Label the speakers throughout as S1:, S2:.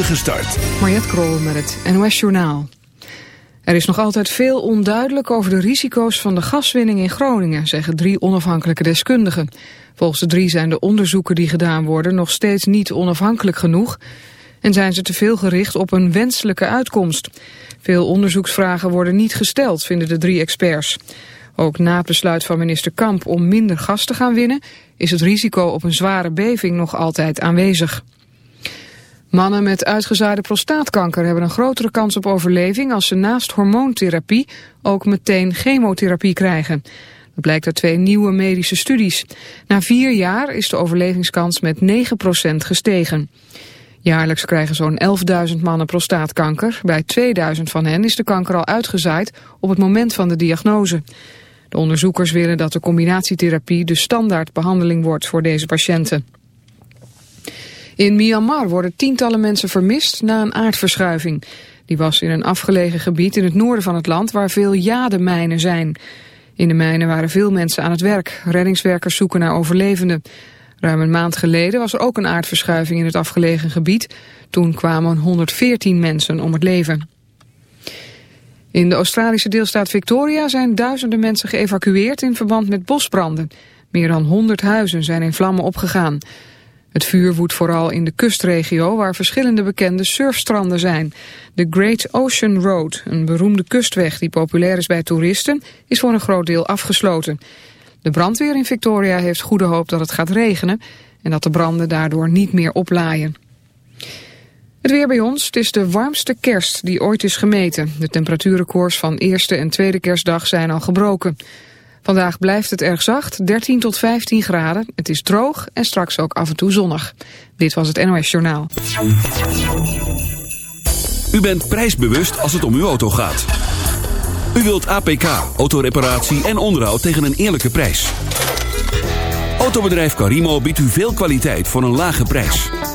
S1: Start.
S2: Mariette Krol met het NOS Journaal. Er is nog altijd veel onduidelijk over de risico's van de gaswinning in Groningen, zeggen drie onafhankelijke deskundigen. Volgens de drie zijn de onderzoeken die gedaan worden nog steeds niet onafhankelijk genoeg en zijn ze te veel gericht op een wenselijke uitkomst. Veel onderzoeksvragen worden niet gesteld, vinden de drie experts. Ook na het besluit van minister Kamp om minder gas te gaan winnen, is het risico op een zware beving nog altijd aanwezig. Mannen met uitgezaaide prostaatkanker hebben een grotere kans op overleving als ze naast hormoontherapie ook meteen chemotherapie krijgen. Dat blijkt uit twee nieuwe medische studies. Na vier jaar is de overlevingskans met 9% gestegen. Jaarlijks krijgen zo'n 11.000 mannen prostaatkanker. Bij 2000 van hen is de kanker al uitgezaaid op het moment van de diagnose. De onderzoekers willen dat de combinatietherapie de standaardbehandeling wordt voor deze patiënten. In Myanmar worden tientallen mensen vermist na een aardverschuiving. Die was in een afgelegen gebied in het noorden van het land waar veel jademijnen zijn. In de mijnen waren veel mensen aan het werk. Reddingswerkers zoeken naar overlevenden. Ruim een maand geleden was er ook een aardverschuiving in het afgelegen gebied. Toen kwamen 114 mensen om het leven. In de Australische deelstaat Victoria zijn duizenden mensen geëvacueerd in verband met bosbranden. Meer dan 100 huizen zijn in vlammen opgegaan. Het vuur woedt vooral in de kustregio waar verschillende bekende surfstranden zijn. De Great Ocean Road, een beroemde kustweg die populair is bij toeristen, is voor een groot deel afgesloten. De brandweer in Victoria heeft goede hoop dat het gaat regenen en dat de branden daardoor niet meer oplaaien. Het weer bij ons, het is de warmste kerst die ooit is gemeten. De temperatuurrecords van eerste en tweede kerstdag zijn al gebroken. Vandaag blijft het erg zacht, 13 tot 15 graden. Het is droog en straks ook af en toe zonnig. Dit was het NOS Journaal.
S1: U bent prijsbewust als het om uw auto gaat. U wilt APK, autoreparatie en onderhoud tegen een eerlijke prijs. Autobedrijf Carimo biedt u veel kwaliteit voor een lage prijs.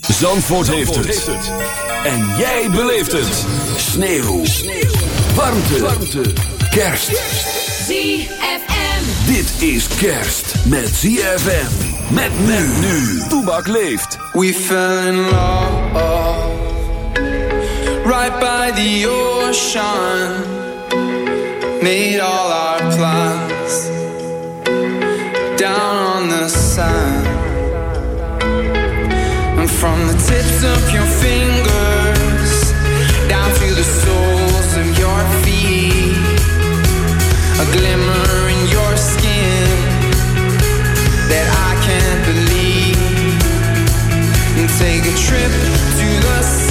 S1: Zandvoort, heeft, het. En jij beleeft het. Sneeuw. Warmte. Warmte. Kerst.
S3: ZFM.
S1: Dit is kerst met ZFM. Met men nu. Toebak leeft.
S4: We fell in love Right by the ocean Made all our plans Down from the tips of your fingers Down to the soles of your feet. A glimmer in your skin That I can't believe. And take a trip to the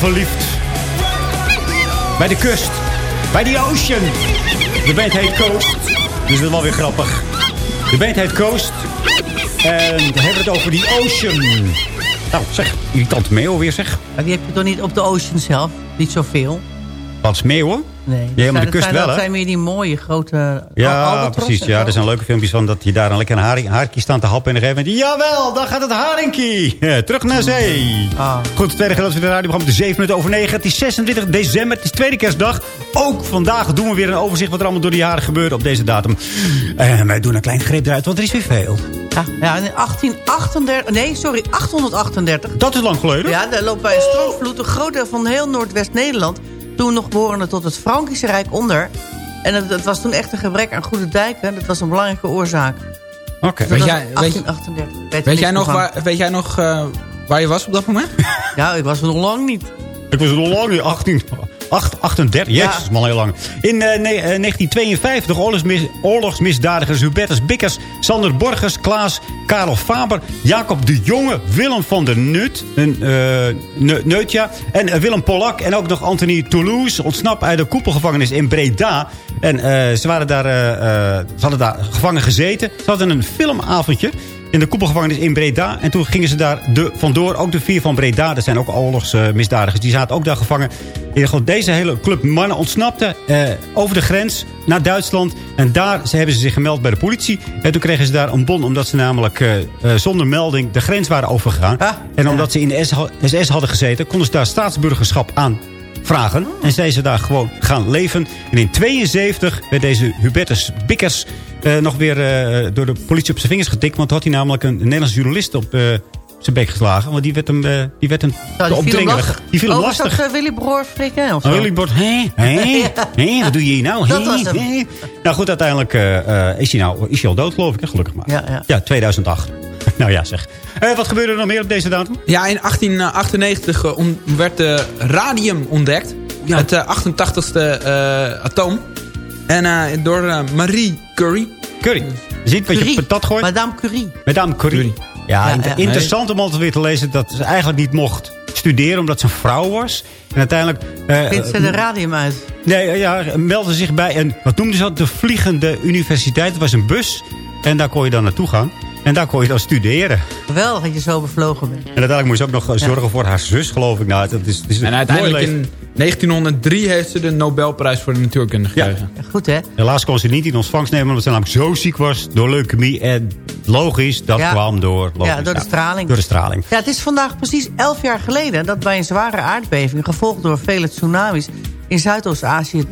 S3: werden verliefd. Bij de kust. Bij die ocean. De band heet Coast. Dus dat is wel weer grappig. De band heet Coast. En we hebben het over die ocean. Nou, zeg, irritant meeuw weer, zeg.
S5: Maar die heb je toch niet op de ocean zelf? Niet zoveel?
S3: Wat is meeuwen?
S5: Nee.
S3: Ja, maar de
S5: Dat
S3: kust
S5: zijn,
S3: wel,
S5: Dat
S3: hè?
S5: zijn weer die mooie grote
S3: Ja, precies. Ja, er zijn leuke filmpjes van dat je daar een lekker een haring, haartje staan te happen. En dan gegeven moment, jawel, daar gaat het haringkie. Ja, terug naar zee.
S5: Ah.
S3: Goed, het tweede gedeelte van de radioprogramma. De 7 minuten over 9. Het is 26 december. Het is tweede kerstdag. Ook vandaag doen we weer een overzicht wat er allemaal door de jaren gebeurt op deze datum. En wij doen een klein greep eruit, want er is weer veel.
S5: Ja, ja, in 1838... Nee, sorry, 838.
S3: Dat is lang geleden.
S5: Ja, daar loopt bij een stroomvloed een groot deel van heel Noordwest-Nederland... toen nog behorende tot het Frankische Rijk onder. En het, het was toen echt een gebrek aan goede dijken. Dat was een belangrijke oorzaak.
S3: Oké.
S6: Weet
S5: was
S6: jij- weet je-
S5: 1838. Weet,
S6: Weet
S5: er
S6: jij nog, waar, weet jij nog eh, waar je was op dat moment?
S5: Ja, ik was er nog lang niet.
S3: Ik was al lang, 18, 8, 38. Jezus,
S5: Ja.
S3: man, heel lang. In eh, ne- eh, 1952 oorlogsmis, oorlogsmisdadigers Hubertus Bikkers, Sander Borgers, Klaas, Karel Faber, Jacob de Jonge, Willem van der Nut, een, eh, Ne- Neutja en eh, Willem Polak en ook nog Anthony Toulouse ontsnappen uit de koepelgevangenis in Breda. En eh, ze, waren daar, eh, eh, ze hadden daar gevangen gezeten. Ze hadden een filmavondje in de koepelgevangenis in Breda. En toen gingen ze daar de, vandoor. Ook de vier van Breda. Dat zijn ook oorlogsmisdadigers. Die zaten ook daar gevangen. In deze hele club mannen ontsnapte eh, over de grens naar Duitsland. En daar ze hebben ze zich gemeld bij de politie. En toen kregen ze daar een bon. Omdat ze namelijk eh, eh, zonder melding de grens waren overgegaan.
S5: Ah,
S3: en omdat
S5: ja.
S3: ze in de SS hadden gezeten. Konden ze daar staatsburgerschap aan vragen. En zijn ze daar gewoon gaan leven. En in 72 werd deze Hubertus Bikkers eh, nog weer eh, door de politie op zijn vingers getikt. Want had hij namelijk een, Nederlandse journalist op eh, zijn bek geslagen. Want die werd hem, die werd hem
S5: die viel hem lastig.
S3: Die viel hem
S5: Oh, was
S3: lastig.
S5: dat Willy Broer Frikken of zo?
S3: Oh, jullie bord, hé, hé, hé, wat doe je hier nou?
S5: Dat
S3: Hé,
S5: was hem.
S3: hé. Nou goed, uiteindelijk eh, eh, is, hij nou, is hij al dood, geloof ik, hè? gelukkig maar.
S5: Ja, ja.
S3: ja 2008. nou ja, zeg. Eh, wat gebeurde er nog meer op deze datum?
S6: Ja, in 1898 eh, on- werd de radium ontdekt.
S3: Ja.
S6: Het eh, 88ste eh, atoom. En eh, door Marie Curie.
S3: Curry. Ziet wat je patat gooit?
S5: Madame Curie.
S3: Madame Curie. Ja,
S5: Ja,
S3: inter-
S5: ja.
S3: interessant om altijd weer te lezen dat ze eigenlijk niet mocht studeren omdat ze een vrouw was. En uiteindelijk... eh,
S5: Vindt ze de radium uit?
S3: Nee, eh, ja, meldde zich bij een, wat noemden ze dat? De Vliegende Universiteit. Het was een bus. En daar kon je dan naartoe gaan. En daar kon je dan studeren.
S5: Wel dat je zo bevlogen bent.
S3: En uiteindelijk moest ze ook nog eh, zorgen voor haar zus, geloof ik. Nou, dat is, het is een
S6: En uiteindelijk in 1903 heeft ze de Nobelprijs voor de natuurkunde gekregen.
S5: Ja, goed, hè?
S3: Helaas kon ze niet in ontvangst nemen omdat ze namelijk zo ziek was door leukemie. En logisch, dat
S5: Ja.
S3: kwam door... Logisch,
S5: Ja, door de straling.
S3: Door de straling.
S5: Ja, het is vandaag precies elf jaar geleden... dat bij een zware aardbeving, gevolgd door vele tsunamis... in Zuidoost-Azië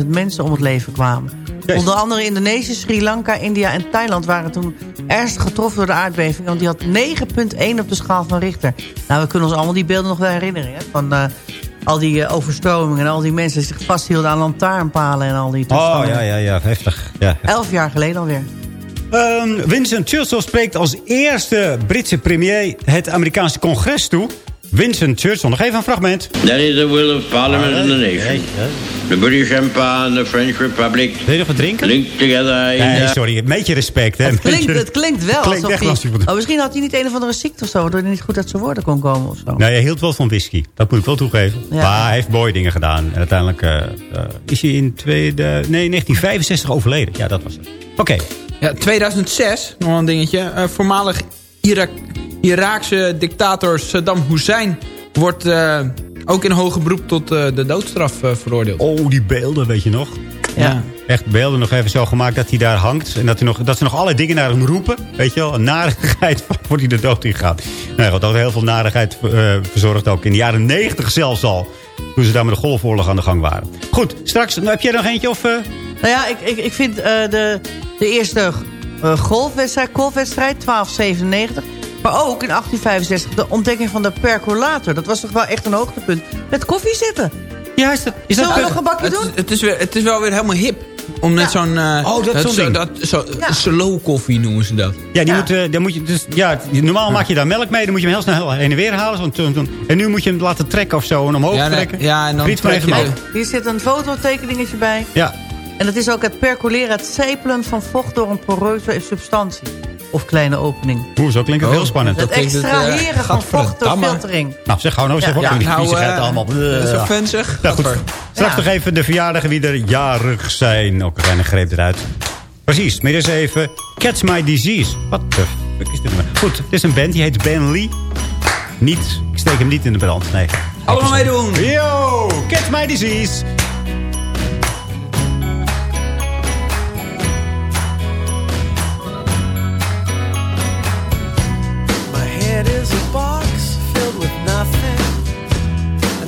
S5: 230.000 mensen om het leven kwamen. Onder andere Indonesië, Sri Lanka, India en Thailand... waren toen ernstig getroffen door de aardbeving... want die had 9,1 op de schaal van Richter. Nou, we kunnen ons allemaal die beelden nog wel herinneren... Hè? van eh, al die eh, overstromingen en al die mensen... die zich vasthielden aan lantaarnpalen en al die
S3: Oh, ja, ja, ja. Heftig. Ja.
S5: Elf jaar geleden alweer.
S3: Ehm, Winston Churchill spreekt als eerste Britse premier het Amerikaanse congres toe. Winston Churchill, nog even een fragment.
S7: That is the will of Parliament and the nation. The British Empire and the French Republic
S3: Wil je nog wat drinken?
S7: linked together in
S3: Nee, sorry. Een beetje respect, hè.
S5: Het klinkt, het klinkt wel
S3: Klinkt
S5: alsof
S3: echt
S5: hij... Oh, misschien had hij niet een of andere ziekte of zo... waardoor hij niet goed uit zijn woorden kon komen of zo.
S3: Nou, hij hield wel van whisky. Dat moet ik wel toegeven.
S5: Ja.
S3: Maar hij heeft mooie dingen gedaan. En uiteindelijk eh, eh, is hij in tweede, nee, 1965 overleden. Ja, dat was het. Oké.
S6: Ja, 2006, nog een dingetje. Eh, voormalig Irak Iraakse dictator Saddam Hussein wordt eh, ook in hoger beroep tot eh, de doodstraf eh, veroordeeld.
S3: Oh, die beelden, weet je nog?
S6: Ja.
S3: Echt beelden nog even zo gemaakt dat hij daar hangt. En dat, hij nog, dat ze nog allerlei dingen naar hem roepen. Weet je wel, een narigheid voor hij de dood in gaat. Nee, wat ook heel veel narigheid eh, verzorgd. Ook in de jaren 90 zelfs al. Toen ze daar met de golfoorlog aan de gang waren. Goed, straks, heb jij er nog eentje? Of, eh?
S5: Nou ja, ik, ik, ik vind eh, de, de eerste eh, golfwedstrijd, golfwedstrijd 1297... maar ook in 1865 de ontdekking van de percolator. Dat was toch wel echt een hoogtepunt. Met koffie zitten.
S3: Ja, is dat... Is
S5: Zullen we nog een bakje doen?
S6: het, is weer, het is wel weer helemaal hip. Om met zo'n... eh,
S3: Oh, dat
S6: zo- dat, zo,
S5: Ja.
S6: Slow koffie noemen ze dat.
S3: Ja, die
S5: Ja.
S3: Moet, dan moet je dus, ja, normaal maak je daar melk mee. Dan moet je hem heel snel heen en weer halen. Want, en nu moet je hem laten trekken of zo. En omhoog
S6: Ja, nee,
S3: trekken.
S6: ja, en dan
S3: Friet
S6: trek
S3: even
S6: je.
S5: Hier zit een fototekeningetje bij.
S3: Ja.
S5: En dat is ook het percoleren, het sepelen van vocht door een poreuze substantie. of kleine opening.
S3: Oeh, zo klinkt het
S6: Oh,
S3: heel spannend.
S5: Het
S6: klinkt het,
S5: extraheren
S6: eh,
S5: van vocht door filtering.
S3: Nou, zeg gewoon, nou, zeg
S5: Ja.
S6: Ja, nou,
S3: viezigheid
S6: eh,
S3: allemaal.
S6: Dat is een venzig.
S3: Ja, goed. Straks
S5: Ja.
S3: nog even de verjaardagen wie er jarig zijn. Ook een kleine greep eruit. Precies, maar eerst even Catch My Disease. Wat de fuck is dit nou? Goed, dit is een band die heet Ben Lee. Niet, ik steek hem niet in de brand, nee.
S6: Allemaal meedoen.
S3: Yo, Catch My Disease.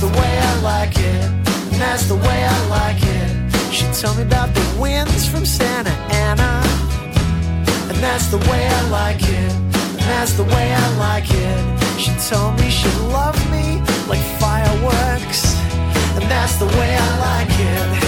S8: that's the way I like it. And that's the way I like it. She told me about the winds from Santa Ana. And that's the way I like it. And that's the way I like it. She told me she loved me like fireworks. And that's the way I like it.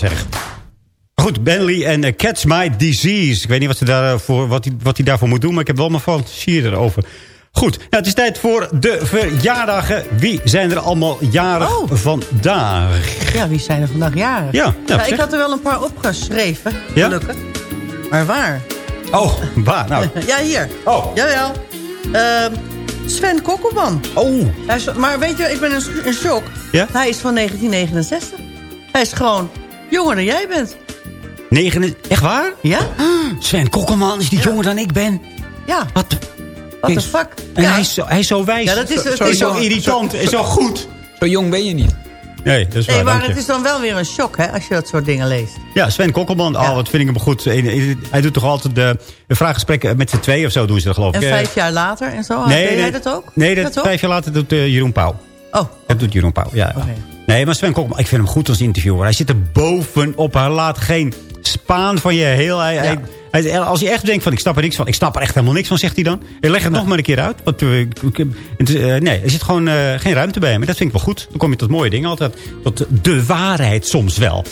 S3: Nou, zeg. Goed, Ben Lee en eh, Catch My Disease. Ik weet niet wat hij daarvoor, wat hij, wat hij daarvoor moet doen, maar ik heb wel mijn fantasie erover. Goed, nou, het is tijd voor de verjaardagen. Wie zijn er allemaal jarig
S5: Oh.
S3: vandaag?
S5: Ja, wie zijn er vandaag jarig?
S3: Ja, nou,
S5: ik had er wel een paar opgeschreven,
S3: Ja?
S5: gelukkig. Maar waar?
S3: Oh, waar? Nou,
S5: Ja, hier.
S3: Oh.
S5: Jawel. Ehm, Sven Kokkelman.
S3: oh.
S5: Hij is- maar weet je, ik ben in, in shock.
S3: Ja?
S5: Hij is van 1969. Hij is gewoon jonger dan jij bent.
S3: Negen, echt waar?
S5: Ja?
S3: Sven Kokkelman is die jonger dan ik ben.
S5: Ja.
S3: Wat?
S5: What the fuck?
S3: En
S5: ja.
S3: hij, is zo, hij is zo wijs.
S5: Ja, dat is-
S3: zo,
S5: het
S3: zo,
S5: is
S3: zo
S5: zo-
S3: irritant en zo goed.
S6: Zo jong ben je niet.
S3: Nee, dat is waar.
S5: Nee, maar het is dan wel weer een shock hè, als je dat soort dingen leest.
S3: Ja, Sven Kokkelman. Oh, wat vind ik hem goed. Hij doet toch altijd de, de vraaggesprekken met z'n twee of zo doen ze dat geloof ik.
S5: En
S3: Eh,
S5: vijf jaar later en zo.
S3: nee,
S5: deed
S3: nee,
S5: jij dat ook?
S3: Nee, dat, vijf jaar later doet eh, Jeroen Pauw.
S5: Oh,
S3: Dat doet Jeroen Pauw, ja.
S5: Oké.
S3: Nee, maar Sven Kokkelman, ik vind hem goed als interviewer. Hij zit er bovenop. Hij laat geen spaan van je heel... Hij, hij- hij- als je echt denkt van, ik snap er niks van. Ik snap er echt helemaal niks van, zegt hij dan. En leg het nog maar een keer uit. Want, eh, eh, nee, er zit gewoon eh, geen ruimte bij hem. En dat vind ik wel goed. Dan kom je tot mooie dingen altijd. Tot de waarheid soms wel.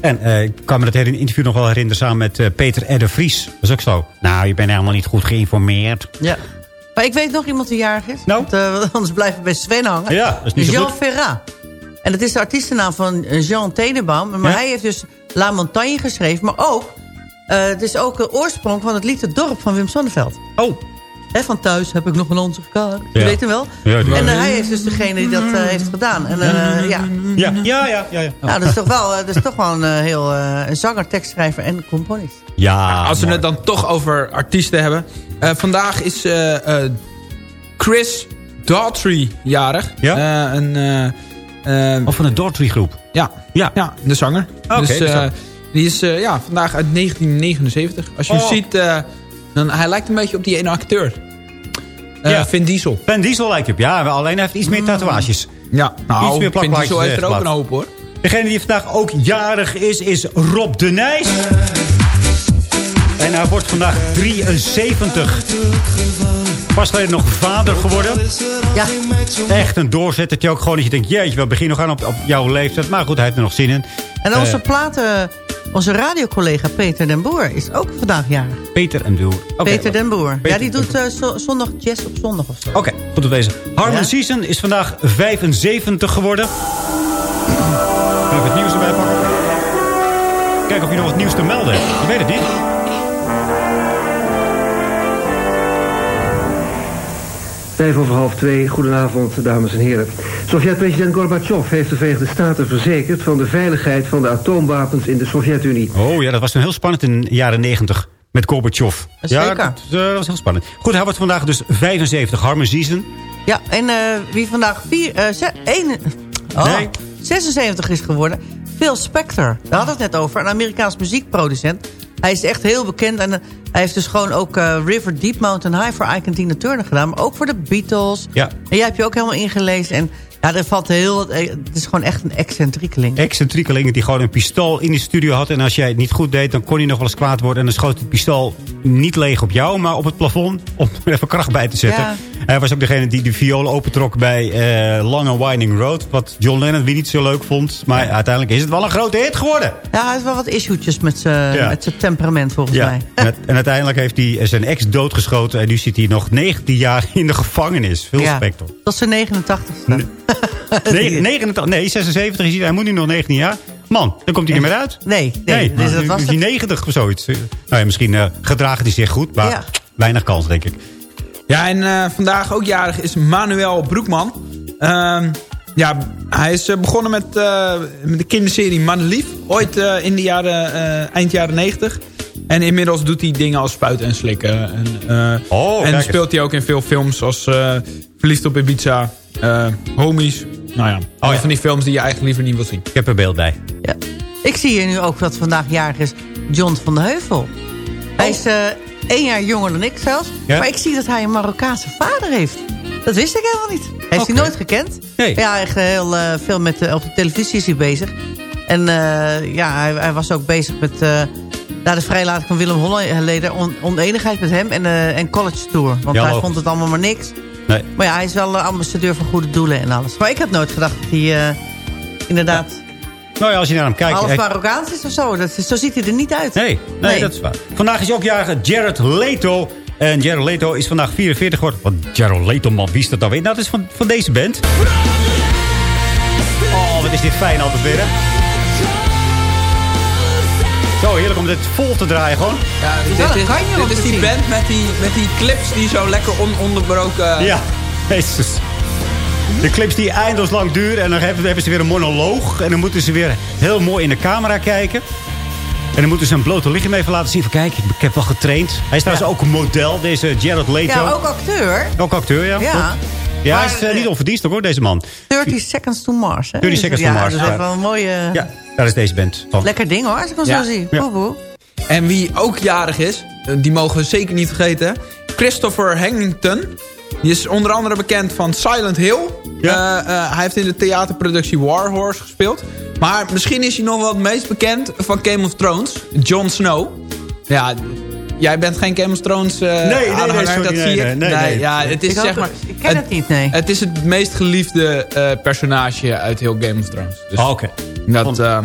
S3: En ik kan me dat hele interview nog wel herinneren samen met Peter R. Vries. Dat is ook zo. Nou, je bent helemaal niet goed geïnformeerd.
S5: ja. Maar ik weet nog iemand die jarig is.
S3: Nou?
S5: Want, anders blijven we bij Sven hangen.
S3: Ja, dat is niet zo
S5: Jean
S3: goed.
S5: Ferrat. En dat is de artiestennaam van eh, Jean Tenenbaum. Maar
S3: Ja?
S5: hij heeft dus La Montagne geschreven. Maar ook, eh, het is ook de oorsprong van het lied Het Dorp van Wim Sonneveld.
S3: Oh,
S5: van thuis heb ik nog een onze kaart. Je
S3: Ja.
S5: weet hem wel?
S3: Ja,
S5: en eh, hij is dus degene die dat eh, heeft gedaan. En eh, ja,
S3: ja, ja, ja. ja, ja.
S5: nou, dat is toch wel, dat is toch wel een heel eh, een zanger, tekstschrijver en componist.
S3: ja
S6: Als we
S3: mooi.
S6: het dan toch over artiesten hebben. Eh, vandaag is eh, eh, Chris Daughtry jarig.
S3: Ja?
S6: Eh, een,
S3: Of van de Daughtry groep.
S6: ja,
S3: Ja.
S6: ja, de zanger.
S3: Oké,
S6: dus,
S3: de
S6: eh, die is eh, ja, vandaag uit 1979. Als je
S3: Oh.
S6: hem ziet, eh, dan, hij lijkt een beetje op die ene acteur.
S3: Ja.
S6: Vin Diesel.
S3: Ben Diesel lijkt op. Ja, alleen hij heeft iets meer tatoeages.
S6: Ja, nou,
S3: Iets meer
S6: Vin Diesel heeft er ook een hoop hoor.
S3: Degene die vandaag ook jarig is, is Rob de Nijs. En hij wordt vandaag 73. Pas geleden nog vader geworden.
S5: Ja,
S3: Echt een doorzettertje ook gewoon. Dat je denkt, jeetje, we beginnen nog aan op, op jouw leeftijd. Maar goed, hij heeft er nog zin in.
S5: en onze
S3: Eh,
S5: platen, onze radiocollega Peter den Boer is ook vandaag jarig.
S3: Peter en Doer. Oké,
S5: Peter den Boer.
S3: Peter
S5: ja, die
S3: den
S5: doet zo- zondag jazz op zondag of zo.
S3: Oké, goed te wezen. Harmon
S5: Ja.
S3: Season is vandaag 75 geworden. Even het nieuws erbij pakken. Kijken of je nog wat nieuws te melden hebt. Ik weet het niet.
S9: Vijf over half twee, goedenavond dames en heren. Sovjet-president Gorbachev heeft de Verenigde Staten verzekerd... van de veiligheid van de atoomwapens in de Sovjet-Unie.
S3: Oh ja, dat was toen heel spannend in de jaren 90 met Gorbachev. Ja,
S5: Zeker.
S3: dat eh, was heel spannend. Goed, hij wordt vandaag dus 75. Harmon Season.
S5: Ja, en eh, wie vandaag vier, eh, ze- één- oh,
S3: Nee.
S5: 76 is geworden, Phil Spector. Daar hadden we het net over, een Amerikaans muziekproducent. Hij is echt heel bekend en eh, hij heeft dus gewoon ook eh, River Deep Mountain High voor Ike Tina Turner gedaan. Maar ook voor de Beatles.
S3: Ja.
S5: En jij hebt je ook helemaal ingelezen. En ja, er valt heel, eh, het is gewoon echt een excentriekeling.
S3: Excentriekeling die gewoon een pistool in de studio had. En als jij het niet goed deed, dan kon hij nog wel eens kwaad worden. En dan schoot het pistool niet leeg op jou, maar op het plafond. Om er even kracht bij te zetten.
S5: Ja.
S3: Hij was ook degene die de viool opentrok bij Long and Winding Road. Wat John Lennon wie niet zo leuk vond. Maar uiteindelijk is het wel een grote hit geworden.
S5: Ja, hij heeft wel wat issuesjes met zijn
S3: Ja.
S5: Temperament volgens
S3: Ja.
S5: mij.
S3: En, en uiteindelijk heeft hij zijn ex doodgeschoten. En nu zit hij nog 19 jaar in de gevangenis. Phil
S5: Ja.
S3: Spector.
S5: Tot zijn 89ste.
S3: Nee, 89, nee, 76 is hij. Hij moet nu nog 19 jaar. Man, dan komt hij niet meer uit.
S5: Nee, nee, dus dat
S3: nu
S5: was
S3: is hij
S5: het.
S3: 90 of zoiets. Nou ja, misschien eh, gedragen hij zich goed, maar
S5: Ja.
S3: weinig kans, denk ik.
S6: Ja, en eh, vandaag ook jarig is Manuel Broekman. Ehm, ja, hij is eh, begonnen met, eh, met de kinderserie Madelief. Ooit eh, in de jaren, eh, eind jaren 90. En inmiddels doet hij dingen als spuiten en slikken. En, eh,
S3: Oh,
S6: en speelt hij ook in veel films zoals eh, Verliefd op Ibiza, eh, Homies. Nou ja,
S3: ja.
S6: van die films die je eigenlijk liever niet wil zien.
S3: Ik heb een beeld bij.
S5: Ja. Ik zie hier nu ook dat vandaag jarig is John van de Heuvel. Hij is eh, één jaar jonger dan ik zelfs.
S3: Ja?
S5: Maar ik zie dat hij een Marokkaanse vader heeft. Dat wist ik helemaal niet. Hij heeft hij nooit gekend.
S3: Nee.
S5: Ja, echt heel eh, veel met, eh, op de televisie is hij bezig. En eh, ja, hij, hij was ook bezig met... eh na de vrijlating van Willem Holleder... On, oneenigheid met hem en, en College Tour. Want
S3: Ja,
S5: hij vond het allemaal maar niks.
S3: Nee.
S5: Maar ja, hij is wel ambassadeur voor goede doelen en alles. Maar ik heb nooit gedacht dat hij inderdaad...
S3: Nou ja, als je naar hem kijkt...
S5: Half Marokkaans is of zo. Dat, zo ziet hij er niet uit.
S3: Nee, nee, dat is waar. Vandaag is ook jarig Jared Leto. En Jared Leto is vandaag 44 geworden. Wat Jared Leto, man, wie is dat dan weer? Nou, dat is van, van deze band. Oh, wat is dit fijn altijd weer, hè? Zo heerlijk om dit vol te draaien gewoon.
S6: Ja, dit, is, dit is die band met die, met die clips die zo lekker ononderbroken...
S3: Ja, jezus. De clips die eindeloos lang duren. En dan hebben ze weer een monoloog. En dan moeten ze weer heel mooi in de camera kijken. En dan moeten ze een blote lichaam even laten zien. Van kijk, ik heb wel getraind. Hij is trouwens ook een model, deze Jared Leto.
S5: Ja, ook acteur.
S3: Ook acteur, ja.
S5: Ja.
S3: Goed. Ja, hij is eh,
S5: eh,
S3: niet onverdienstelijk hoor, deze man.
S5: 30 Seconds to Mars. Hè?
S3: 30 Seconds to
S5: ja,
S3: Mars,
S5: Dat is
S3: ja.
S5: wel een mooie...
S3: Ja, daar is deze band van.
S5: Lekker ding hoor, als ik hem
S6: Ja.
S5: zo zie.
S3: Ja.
S5: Boe, boe.
S6: En wie ook jarig is, eh, die mogen we zeker niet vergeten. Christopher Hannington. Die is onder andere bekend van Silent Hill.
S3: Ja.
S6: Eh, eh, hij heeft in de theaterproductie War Horse gespeeld. Maar misschien is hij nog wel het meest bekend van Game of Thrones. Jon Snow. Ja, jij bent geen Game of Thrones eh
S3: nee, nee,
S6: aanhanger,
S3: sorry,
S6: dat
S3: nee,
S6: zie ik.
S3: nee, nee, nee.
S6: Ja, het is
S5: Ik,
S6: zeg maar...
S5: ik ken het, niet, nee.
S6: Het is het meest geliefde eh, personage uit heel Game of Thrones. Dus
S3: Oh, Oké.
S6: dat, eh,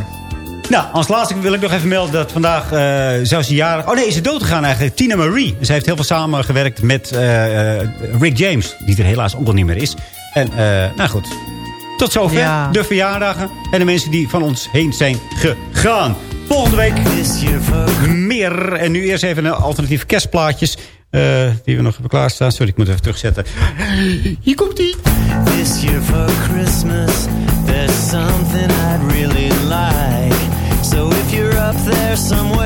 S3: Nou, als laatste wil ik nog even melden dat vandaag uh, zou ze jarig... Oh nee, is ze dood gegaan eigenlijk. Tina Marie. Ze heeft heel veel samengewerkt met eh, eh, Rick James. Die er helaas ook al niet meer is. En eh, nou goed. Tot zover
S5: Ja.
S3: de verjaardagen. En de mensen die van ons heen zijn gegaan. Volgende week meer. En nu eerst even een alternatief kerstplaatjes. eh, die we nog hebben klaarstaan. Sorry, ik moet even terugzetten. Hier komt ie.
S10: This year for Christmas, there's something I'd really like. somewhere.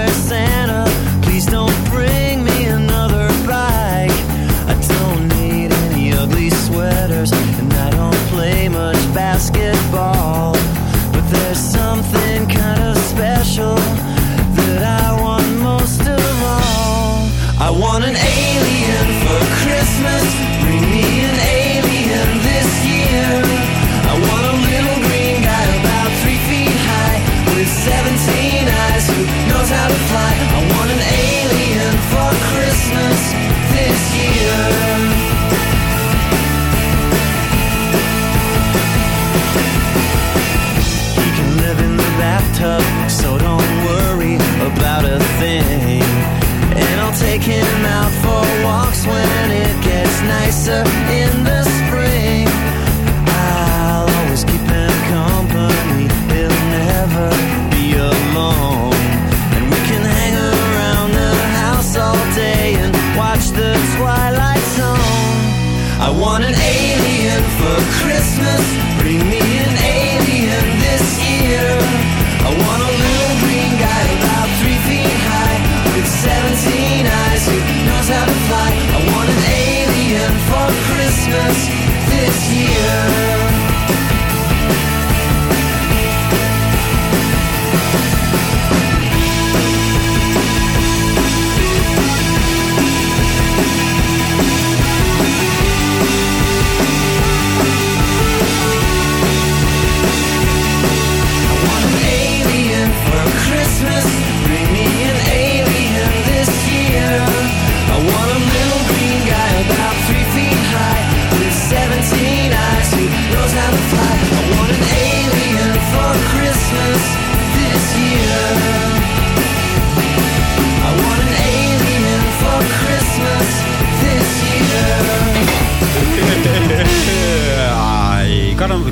S10: I'll him out for walks when it gets nicer Christmas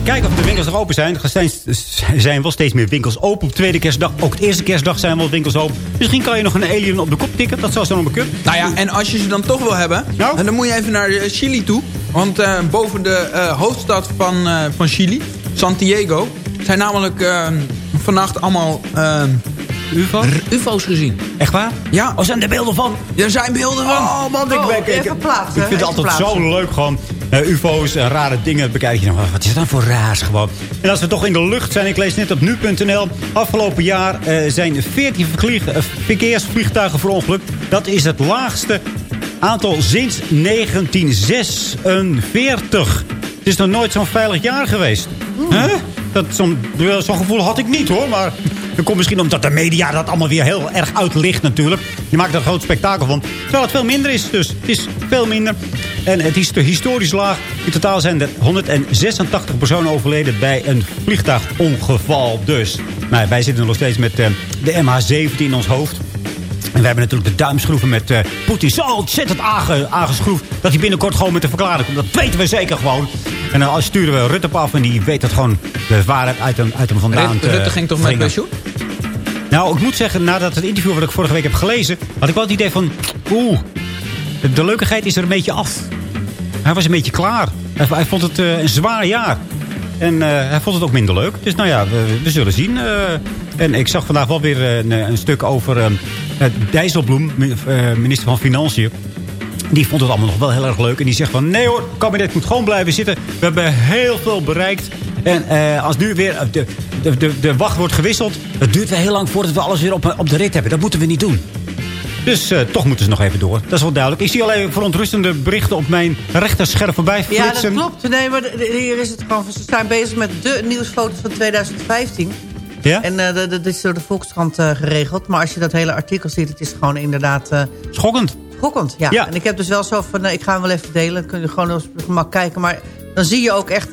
S3: kijken of de winkels nog open zijn. Er zijn, zijn wel steeds meer winkels open op tweede kerstdag. Ook de eerste kerstdag zijn wel winkels open. Misschien kan je nog een alien op de kop tikken. Dat zou zo nog kunnen.
S6: Nou ja, en als je ze dan toch wil hebben...
S3: Nou?
S6: dan moet je even naar eh, Chili toe. Want eh, boven de eh, hoofdstad van, eh, van Chili, Santiago... zijn namelijk vannacht allemaal
S3: UFO?
S6: ufo's gezien.
S3: Echt waar?
S6: Ja,
S3: Oh, zijn er beelden van?
S6: er zijn beelden van.
S3: Oh man, ik,
S5: Oh,
S3: ben- ik,
S5: even plaatsen,
S3: ik vind het altijd
S5: plaatsen.
S3: zo leuk gewoon. Eh, UFO's en rare dingen bekijken. Je dan, wat is dat dan voor raars gewoon? En als we toch in de lucht zijn, ik lees net op nu.nl. Afgelopen jaar eh, zijn 14 verklieg- eh, verkeersvliegtuigen verongelukt. Dat is het laagste aantal sinds 1946. Het is nog nooit zo'n veilig jaar geweest. Huh? Dat Zo'n zo'n gevoel had ik niet hoor, maar... Dat komt misschien omdat de media dat allemaal weer heel erg uitlicht natuurlijk. Je maakt er een groot spektakel van. Terwijl het veel minder is dus. Het is veel minder. En het is historisch laag. In totaal zijn er 186 personen overleden bij een vliegtuigongeval dus. Nou, wij zitten nog steeds met eh, de MH17 in ons hoofd. En we hebben natuurlijk de duimschroeven met eh Poetin zo ontzettend aange, aangeschroefd... dat hij binnenkort gewoon met de verklaring komt. Dat weten we zeker gewoon. En dan sturen we Rutte op af en die weet dat gewoon de waarheid uit hem, uit hem vandaan
S6: Rutte,
S3: te
S6: Rutte ging toch met pensioen?
S3: Nou, ik moet zeggen, nadat het interview wat ik vorige week heb gelezen... had ik wel het idee van, oeh, de, de leukigheid is er een beetje af. Hij was een beetje klaar. Hij, vond het eh, een zwaar jaar. En eh, hij vond het ook minder leuk. Dus nou ja, we, zullen zien. eh. en ik zag vandaag wel weer een, een stuk over eh, Dijsselbloem, mi- minister van Financiën. Die vond het allemaal nog wel heel erg leuk. En die zegt van, nee hoor, het kabinet moet gewoon blijven zitten. We hebben heel veel bereikt. En als nu weer de, de, de, de wacht wordt gewisseld... het duurt weer heel lang voordat we alles weer op, op de rit hebben. Dat moeten we niet doen. Dus eh, toch moeten ze nog even door. Dat is wel duidelijk. Ik zie alleen verontrustende berichten op mijn rechterscherm voorbij
S5: Ja,
S3: flitsen.
S5: dat klopt. Nee, maar hier is het gewoon... Ze zijn bezig met de nieuwsfoto's van 2015.
S3: Ja?
S5: En eh, dat is door de Volkskrant eh, geregeld. Maar als je dat hele artikel ziet, het is gewoon inderdaad...
S3: Schokkend.
S5: Schokkend, ja.
S3: Ja.
S5: En ik heb dus wel zo van, ik ga hem wel even delen. Dan kun je gewoon op gemak kijken. Maar dan zie je ook echt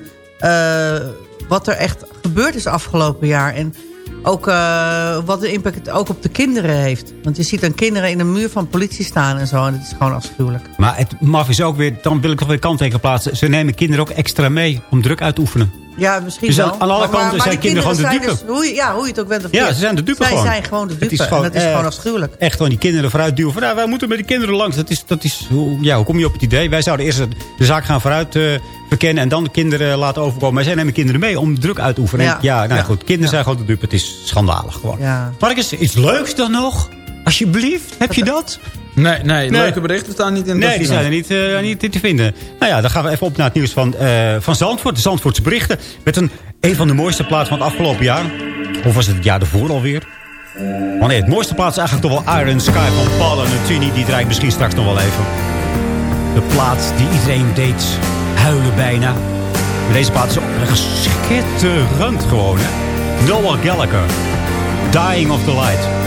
S5: wat er echt gebeurd is afgelopen jaar. En ook eh, wat de impact het ook op de kinderen heeft. Want je ziet dan kinderen in een muur van politie staan en zo. En het is gewoon afschuwelijk.
S3: Maar het maf is ook weer, dan wil ik toch weer kanttekening plaatsen. Ze nemen kinderen ook extra mee om druk uit te oefenen.
S5: Ja, misschien
S3: Dus
S5: wel.
S3: aan- aan alle kanten zijn kinderen gewoon de dupe.
S5: Dus, hoe, ja, hoe je het ook bent of
S3: Ja, ze zijn de dupe
S5: Zij
S3: gewoon.
S5: zijn gewoon de dupe.
S3: is gewoon,
S5: en dat is gewoon afschuwelijk.
S3: Echt gewoon die kinderen vooruit duwen. Van, nou, wij moeten met die kinderen langs. Dat is, dat is, hoe, ja, hoe kom je op het idee? Wij zouden eerst de zaak gaan vooruit eh, verkennen... en dan de kinderen laten overkomen. Maar zij nemen kinderen mee om druk uit te oefenen.
S5: Ja.
S3: En Ja, nou
S5: Ja.
S3: goed, kinderen zijn gewoon de dupe. Het is schandalig gewoon.
S5: Ja.
S3: Marcus, iets leuks dan nog? Alsjeblieft, heb je dat?
S6: Nee, nee,
S3: Nee.
S6: leuke berichten staan niet in het
S3: Nee, die zijn er niet, eh, niet te vinden. Nou ja, dan gaan we even op naar het nieuws van, eh, van Zandvoort. De Zandvoortse berichten. Met een, een van de mooiste plaatsen van het afgelopen jaar. Of was het het jaar ervoor alweer? Maar nee, het mooiste plaats is eigenlijk toch wel Iron Sky van Paul en Tini. Die draait misschien straks nog wel even. De plaats die iedereen deed huilen bijna. Deze plaats is ook echt gewoon. Hè? Noah Gallagher. Dying of the Light.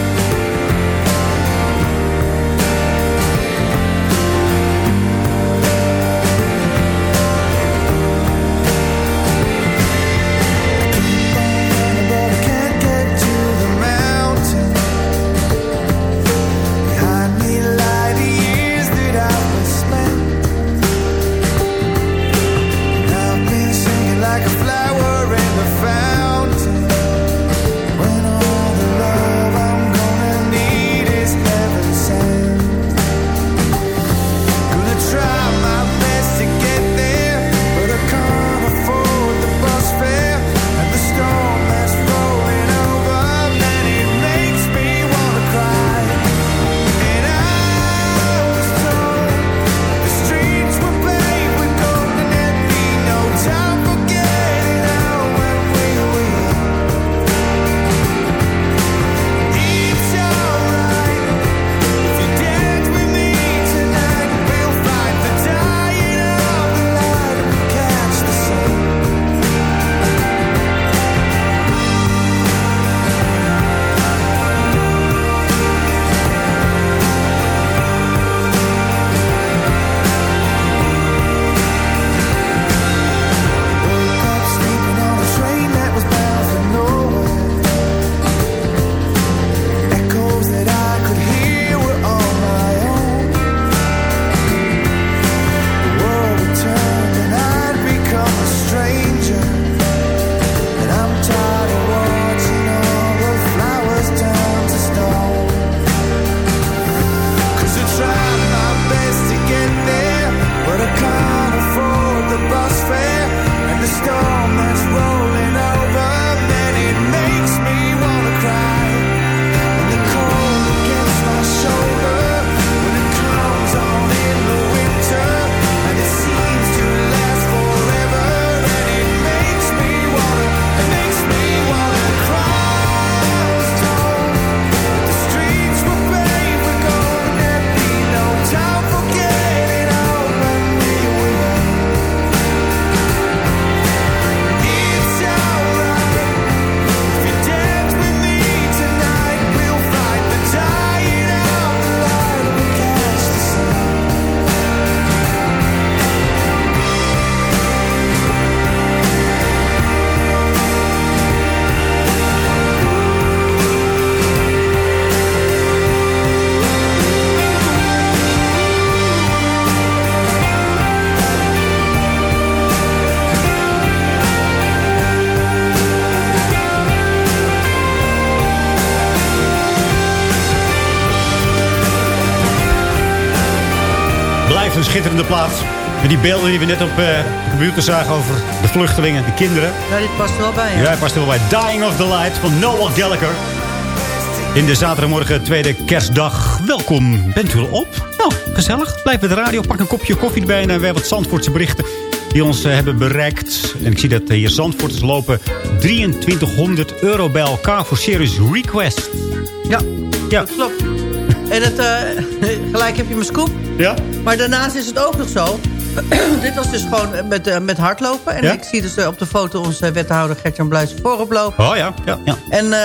S3: Plaats. Met die beelden die we net op eh, de computer zagen over de vluchtelingen, de kinderen.
S5: Nou, dit past er wel bij.
S3: Ja, hij past er wel bij. Dying of the Light van Noah Gallagher. In de zaterdagmorgen, tweede kerstdag. Welkom. Bent u al op? Nou, gezellig. Blijf bij de radio, pak een kopje koffie erbij... en dan weer wat Zandvoortse berichten die ons eh, hebben bereikt. En ik zie dat eh, hier Zandvoorters lopen 2300 euro bij elkaar voor Serious Request.
S5: Ja,
S3: Ja.
S5: dat klopt. En het, eh, gelijk heb je mijn scoop.
S3: Ja?
S5: Maar daarnaast is het ook nog zo. Dit was dus gewoon met, eh, met hardlopen. En
S3: Ja?
S5: ik zie dus eh, op de foto onze wethouder Gertjan Bluis voorop lopen.
S3: Oh ja, ja, ja.
S5: En eh,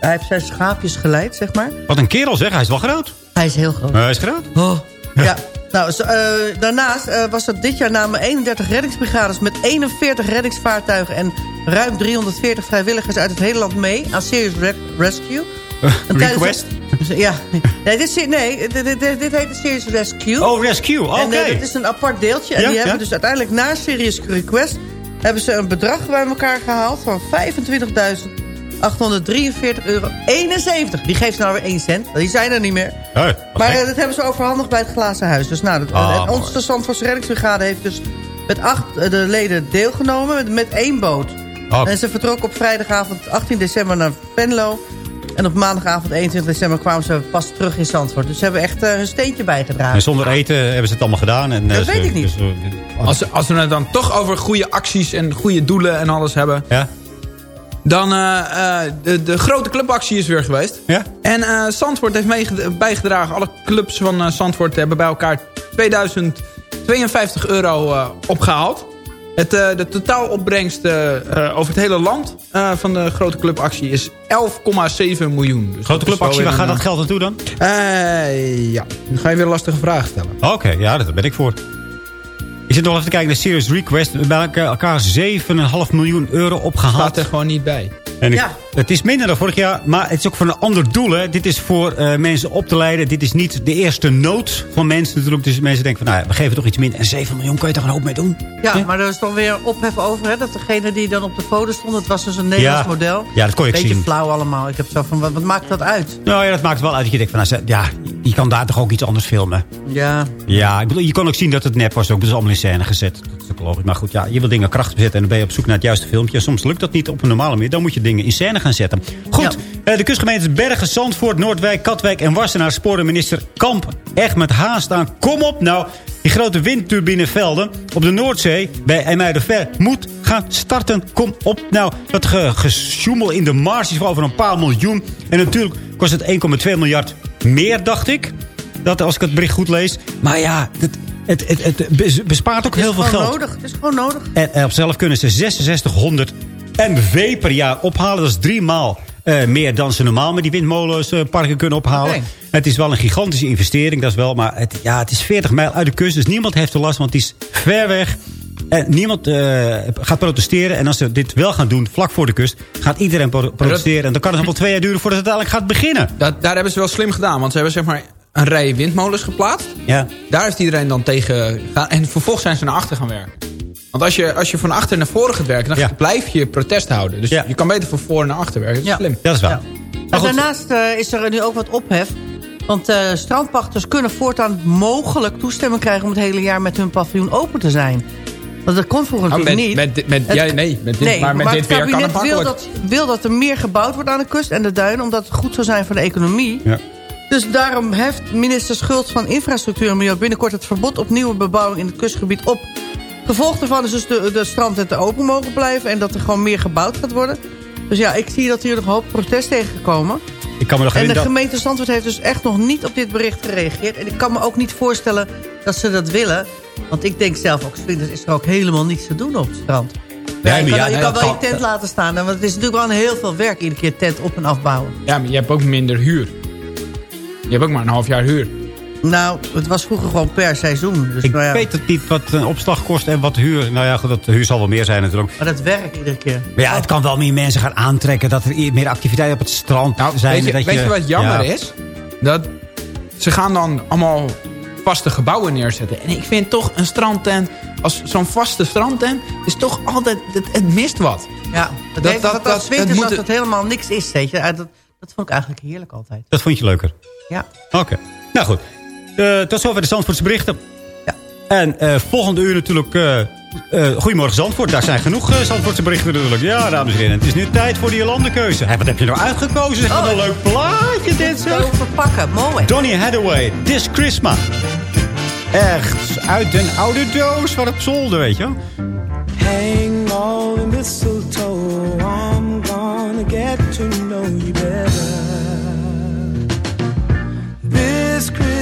S5: hij heeft zijn schaapjes geleid, zeg maar.
S3: Wat een kerel zeg, hij is wel groot.
S5: Hij is heel groot.
S3: Eh, hij is groot.
S5: Oh. Ja. Nou, eh, daarnaast eh, was er dit jaar namen 31 reddingsbrigades... met 41 reddingsvaartuigen en ruim 340 vrijwilligers uit het hele land mee... aan Serious Re- Rescue.
S3: Request?
S5: Het- Ja, nee, dit, is- nee dit, dit, heet de Serious Rescue.
S3: Oh, Rescue, oké.
S5: En eh, dit is een apart deeltje. En
S3: Ja,
S5: die hebben
S3: ja.
S5: dus uiteindelijk na Serious Request... hebben ze een bedrag bij elkaar gehaald van 25.843 euro 71. Die geeft nou weer 1 cent. Die zijn er niet meer.
S3: Hey,
S5: Maar eh, dat hebben ze overhandigd bij het Glazen Huis. Dus nou, dat,
S3: Ah,
S5: en onze Zandvoortse reddingsbrigade heeft dus met acht eh, de leden deelgenomen met, met één boot.
S3: Oh.
S5: En ze vertrokken op vrijdagavond 18 december naar Venlo. En op maandagavond 21 december kwamen ze pas terug in Zandvoort. Dus ze hebben echt eh, hun steentje bijgedragen.
S3: En zonder eten hebben ze het allemaal gedaan. En, eh,
S5: Dat
S3: ze-
S5: weet ik niet.
S3: dus, eh,
S6: Als, als we het dan toch over goede acties en goede doelen en alles hebben...
S3: ja?
S6: dan uh, uh, de, de grote clubactie is weer geweest.
S3: Ja?
S6: En uh, Zandvoort heeft bijgedragen. Alle clubs van uh, Zandvoort hebben bij elkaar 2052 euro uh, opgehaald. Het, uh, de totaalopbrengst uh, over het hele land uh, van de grote clubactie is 11,7 miljoen. Dus
S3: grote clubactie, waar gaat dat geld naartoe dan?
S6: Uh, ja, dan ga je weer een lastige vragen stellen.
S3: Oké, okay, ja, daar ben ik voor. Ik zit nog even te kijken naar Serious Request. Bij elkaar 7,5 miljoen euro opgehaald.
S6: Staat er gewoon niet bij.
S3: En ik,
S5: Ja.
S3: Het is minder dan vorig jaar, maar het is ook voor een ander doel. Hè. Dit is voor uh, mensen op te leiden. Dit is niet de eerste nood van mensen natuurlijk. Dus mensen denken van, nou ja, we geven toch iets minder. En 7 miljoen kan je toch een hoop mee doen?
S5: Ja, maar er is dan weer ophef over. Hè, dat degene die dan op de foto stond, dat was dus een Nederlands
S3: Ja.
S5: model.
S3: Ja, dat kon je ook
S5: Beetje
S3: zien.
S5: flauw allemaal. Ik heb zo van, wat, wat maakt dat uit?
S3: Nou ja, dat maakt wel uit dat je denkt van, nou, ja, je kan daar toch ook iets anders filmen.
S5: Ja,
S3: Ja, ik bedoel, je kon ook zien dat het nep was. Ook, dat is allemaal in scène gezet. Dat is ook logisch. Maar goed, ja, je wil dingen krachtig zetten. En dan ben je op zoek naar het juiste filmpje. Soms lukt dat niet op een normale manier. Dan moet je dingen in scène gaan zetten. Goed, eh, de kustgemeentes Bergen, Zandvoort, Noordwijk, Katwijk en Wassenaar... sporen minister Kamp echt met haast aan. Kom op nou, die grote windturbinevelden op de Noordzee... bij IJmuidenver moet gaan starten. Kom op nou, dat ge gesjoemel in de marges van over een paar miljoen. En natuurlijk kost het 1,2 miljard meer, dacht ik. Dat als ik het bericht goed lees. Maar ja, het, het, het, het bes- bespaart ook
S5: het is
S3: heel veel
S5: gewoon
S3: geld.
S5: nodig. Het is gewoon nodig.
S3: En, en op zelf kunnen ze 6600 MW per jaar ophalen. Dat is drie maal eh, meer dan ze normaal met die windmolensparken kunnen ophalen. Het is wel een gigantische investering, dat is wel. Maar het, ja, het is 40 mijl uit de kust, dus niemand heeft er last, want het is ver weg. En niemand eh, gaat protesteren. En als ze dit wel gaan doen, vlak voor de kust, gaat iedereen pro- protesteren. En dan kan het nog wel twee jaar duren voordat het uiteindelijk gaat beginnen.
S6: Dat, daar hebben ze wel slim gedaan. Want ze hebben zeg maar een rij windmolens geplaatst.
S3: Ja.
S6: Daar heeft iedereen dan tegen gegaan. En vervolgens zijn ze naar achter gaan werken. Want als je, als je van achter naar voren gaat werken... dan
S3: Ja.
S6: blijf je protest houden. Dus
S3: Ja.
S6: je kan beter van voor naar achter werken. Dat is
S5: Ja.
S6: slim.
S3: Dat is wel.
S5: Ja.
S3: Maar
S5: daarnaast eh, is er nu ook wat ophef. Want eh, strandpachters kunnen voortaan mogelijk toestemming krijgen... om het hele jaar met hun paviljoen open te zijn. Want dat kon vroeger
S6: Oh,
S5: natuurlijk
S6: met,
S5: niet.
S6: met, met, ja, nee, met dit,
S5: Nee,
S6: maar met dit
S5: het
S6: weer kan het
S5: kabinet wil
S6: makkelijk.
S5: dat, wil dat er meer gebouwd wordt aan de kust en de duinen... omdat het goed zou zijn voor de economie.
S3: Ja.
S5: Dus daarom heft minister Schultz van Infrastructuur en Milieu... binnenkort het verbod op nieuwe bebouwing in het kustgebied op. Gevolg daarvan is dus de, de strandnetten open mogen blijven... en dat er gewoon meer gebouwd gaat worden. Dus ja, ik zie dat hier nog een hoop protest tegengekomen.
S3: ik kan me nog
S5: En de gemeente Zandvoort heeft dus echt nog niet op dit bericht gereageerd. En ik kan me ook niet voorstellen dat ze dat willen. Want ik denk zelf ook, winters is er ook helemaal niets te doen op het strand. Ja, je
S3: maar
S5: kan,
S3: ja,
S5: je kan
S3: dat
S5: wel je tent laten staan. Want het is natuurlijk wel heel veel werk iedere keer tent op en afbouwen.
S6: Ja, maar je hebt ook minder huur. Je hebt ook maar een half jaar huur.
S5: Nou, het was vroeger gewoon per seizoen. Dus,
S3: Ik
S5: nou ja,
S3: weet het niet wat een opslag kost en wat de huur... Nou ja, goed, dat de huur zal wel meer zijn natuurlijk.
S5: Maar dat werkt iedere keer.
S3: Maar ja, het kan wel meer mensen gaan aantrekken. Dat er meer activiteit op het strand
S6: Nou,
S3: zijn.
S6: weet, je,
S3: dat
S6: weet je wat jammer
S3: ja.
S6: is? Dat ze gaan dan allemaal vaste gebouwen neerzetten. En ik vind toch een strandtent, als zo'n vaste strandtent, is toch altijd, het, het mist wat.
S5: Ja, dat,
S6: Dat- dat-
S5: dat, winters
S6: het moet-
S5: als het helemaal niks is, weet je. Dat, dat vond ik eigenlijk heerlijk altijd.
S3: Dat vond je leuker?
S5: Ja.
S3: Oké. Nou goed. Eh, tot zover de Zandvoortse berichten.
S5: Ja.
S3: En eh, volgende uur natuurlijk... eh eh, Goedemorgen Zandvoort. Daar zijn genoeg eh, Zandvoortse berichten natuurlijk. Ja, dames en heren. Het is nu tijd voor die landenkeuze. Hé, wat heb je nou uitgekozen? Zeg, wat
S5: Oh.
S3: een leuk plaatje dit.
S5: Zo verpakken, mooi.
S3: Donny Hathaway, This Christmas. Echt, uit een oude doos van op zolder, weet je wel.
S8: Hang all the mistletoe. I'm gonna get to know you better. This Christmas,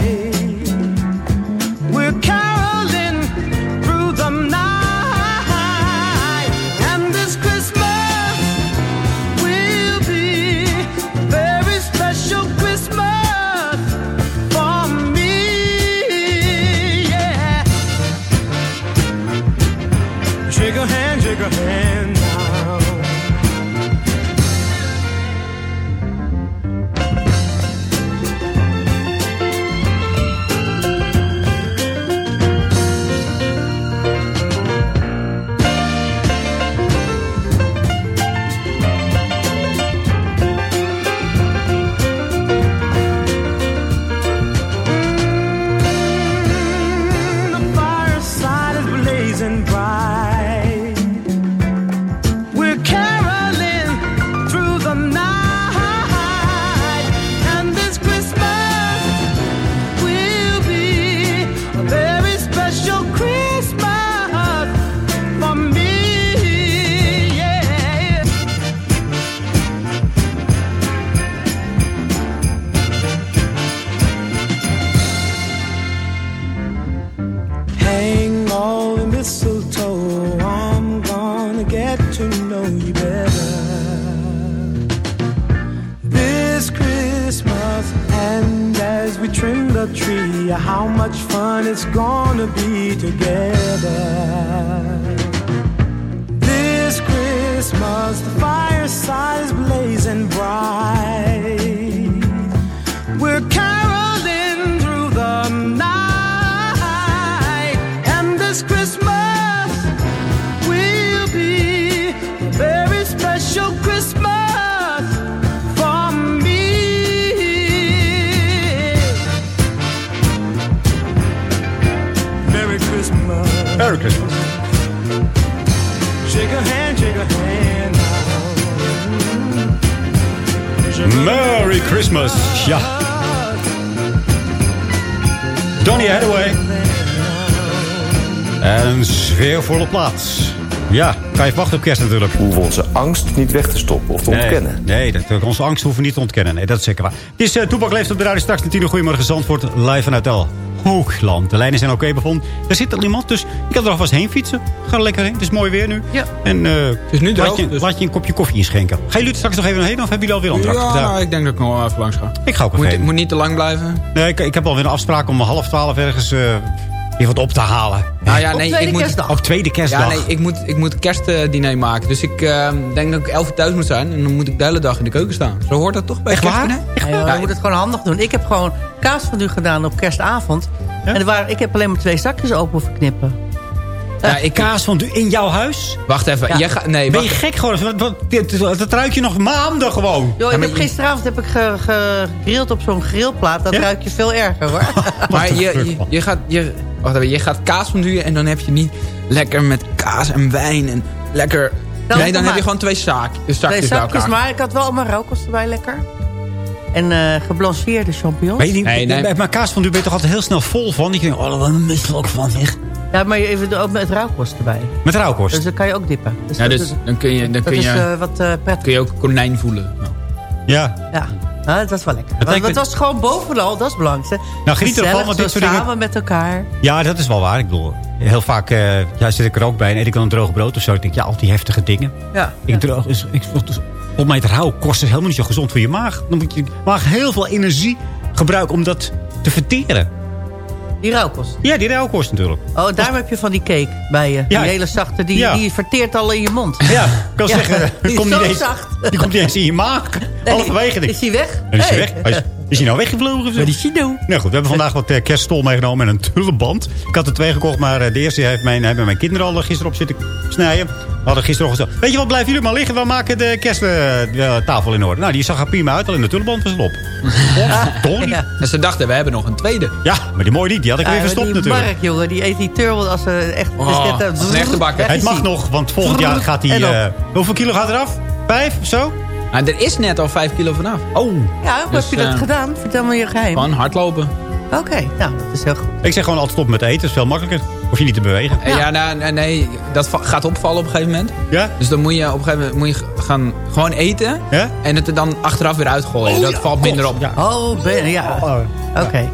S8: Merry Christmas.
S3: Ja. Donny Hathaway. En een sfeervolle plaats. Ja, kan je wachten op kerst natuurlijk.
S11: We hoeven onze angst niet weg te stoppen of te ontkennen.
S3: Nee, dat, onze angst hoeven we niet te ontkennen. Nee, dat is zeker waar. Het is uh, Toepak leeft op de radio straks. De Goedemorgen Zandvoort. Live vanuit El Hoogland. De lijnen zijn oké bevonden. Er zit al iemand, dus ik kan er alvast heen fietsen. Ga er lekker heen. Het is mooi weer nu.
S6: Ja.
S3: En uh,
S6: Het is nu droog,
S3: laat, je,
S6: dus-
S3: laat je een kopje koffie inschenken. Gaan jullie er straks nog even heen of hebben jullie alweer een
S6: Ja,
S3: afspraak?
S6: ik denk dat ik nog even langs ga.
S3: Ik ga ook
S6: Moet,
S3: even heen.
S6: moet niet te lang blijven.
S3: Nee, ik, ik heb alweer een afspraak om half twaalf ergens uh, weer wat op te halen.
S6: Nou ja,
S5: Op
S6: nee,
S5: tweede
S6: ik moet,
S5: kerstdag.
S3: Op tweede kerstdag.
S6: Ja, nee, ik moet, ik moet kerstdiner maken. Dus ik eh, denk dat ik elf uur thuis moet zijn. En dan moet ik de hele dag in de keuken staan. Zo hoort dat toch bij
S3: Echt waar?
S6: kerstdiner?
S5: Ja, joh,
S6: Ja,
S5: je moet het gewoon handig doen. Ik heb gewoon kaas van u gedaan op kerstavond. En er waren, ik heb alleen maar twee zakjes open hoeven knippen.
S6: Ja, ik,
S3: Kaas van du- in jouw huis?
S6: wacht even.
S5: Ja.
S6: Jij gaat, nee,
S3: Ben je gek dit- dat, dat ruik je nog maanden gewoon.
S5: Yo,
S6: Ja,
S5: ik heb gisteravond heb ik ge- ge- gegrild op zo'n grillplaat. Dat
S3: Ja?
S5: ruik je veel erger hoor.
S6: Maar je, je, gaat, je, wacht even, je gaat kaas en dan heb je niet lekker met kaas en wijn en lekker...
S5: Dan
S6: nee, dan heb je gewoon twee zaak,
S5: Twee
S6: zakjes bij
S5: zakjes,
S6: elkaar.
S5: maar ik had wel Marokko's erbij lekker. En eh geblancheerde champignons.
S3: Weet je niet,
S6: Nee, nee.
S3: Maar kaas van ben je toch altijd heel snel vol van? Ik denk, oh, wat een misselijk van zeg.
S5: Ja, maar je even ook met rauwkost erbij.
S3: Met rauwkost.
S5: Dus dan kan je ook dippen. Dus
S6: Ja,
S5: dat
S6: dus dan kun je, dan
S5: dat
S6: kun
S5: is
S6: je,
S5: eh, wat eh prettig.
S6: kun je ook konijn voelen. Nou.
S3: Ja.
S5: Ja. Ah, het was wel lekker.
S3: Het
S5: Want het was gewoon bovenal, dat is het belangrijkste.
S3: Nou, geniet ervan, want dit soort dingen-
S5: samen met elkaar.
S3: Ja, dat is wel waar. Ik bedoel, heel vaak eh, ja, zit ik er ook bij en eet ik dan een droog brood of zo. Ik denk, ja, al die heftige dingen.
S5: Ja.
S3: Ik droog, is, ik, volgens mij het rauw kost is helemaal niet zo gezond voor je maag. Dan moet je maag heel veel energie gebruiken om dat te verteren.
S5: Die rauwkost.
S3: Ja, die rauwkost natuurlijk.
S5: Oh, daarom heb je van die cake bij je.
S3: Ja.
S5: Die hele zachte, die,
S3: Ja.
S5: die verteert al in je mond.
S3: Ja, ik kan
S5: Ja,
S3: zeggen,
S5: die
S3: die
S5: is
S3: komt
S5: zo
S3: niet eens,
S5: zacht.
S3: die komt niet eens in je maag. Halverwege. denk ik.
S5: Is die weg?
S3: Is hij weg? Is, is hij nou weggevlogen of zo?
S5: Wat is die nou?
S3: Nou goed, we hebben vandaag wat eh, kerststol meegenomen en een tullenband. Ik had er twee gekocht, maar eh, de eerste heeft mijn, hebben mijn kinderen al gisteren op zitten snijden. We hadden gisteren al gezegd, weet je wat, blijven jullie maar liggen. We maken de kersttafel in orde. Nou, die zag er prima uit, alleen de tullenband was al op. Godverdorie.
S5: Ja.
S6: En ze dachten, we hebben nog een tweede.
S3: Ja, maar die mooie niet, die had ik weer verstopt
S5: die
S3: natuurlijk.
S5: Mark, jongen, die eet die turbo als ze echt...
S6: Oh,
S5: is net, eh,
S6: een echte bakker.
S3: Het mag nog, want volgend jaar gaat hij... Eh, hoeveel kilo gaat eraf? Vijf of zo?
S6: Maar er is net al 5 kilo vanaf.
S3: Oh.
S5: Ja, hoe
S6: Dus,
S5: heb je dat
S6: eh,
S5: gedaan? Vertel me je geheim.
S6: Gewoon hardlopen.
S5: Oké, nou, dat is heel goed.
S3: Ik zeg gewoon altijd stop met eten, dat is veel makkelijker. Hoef je niet te bewegen.
S6: Ja, ja nou, nee, nee, dat gaat opvallen op een gegeven moment.
S3: Ja?
S6: Dus dan moet je op een gegeven moment moet je gaan gewoon eten.
S3: Ja?
S6: En het er dan achteraf weer uitgooien.
S3: Oh,
S6: dat
S3: ja,
S6: valt minder op.
S3: Ja.
S5: Oh, ben, ja.
S3: Oh,
S5: Oké.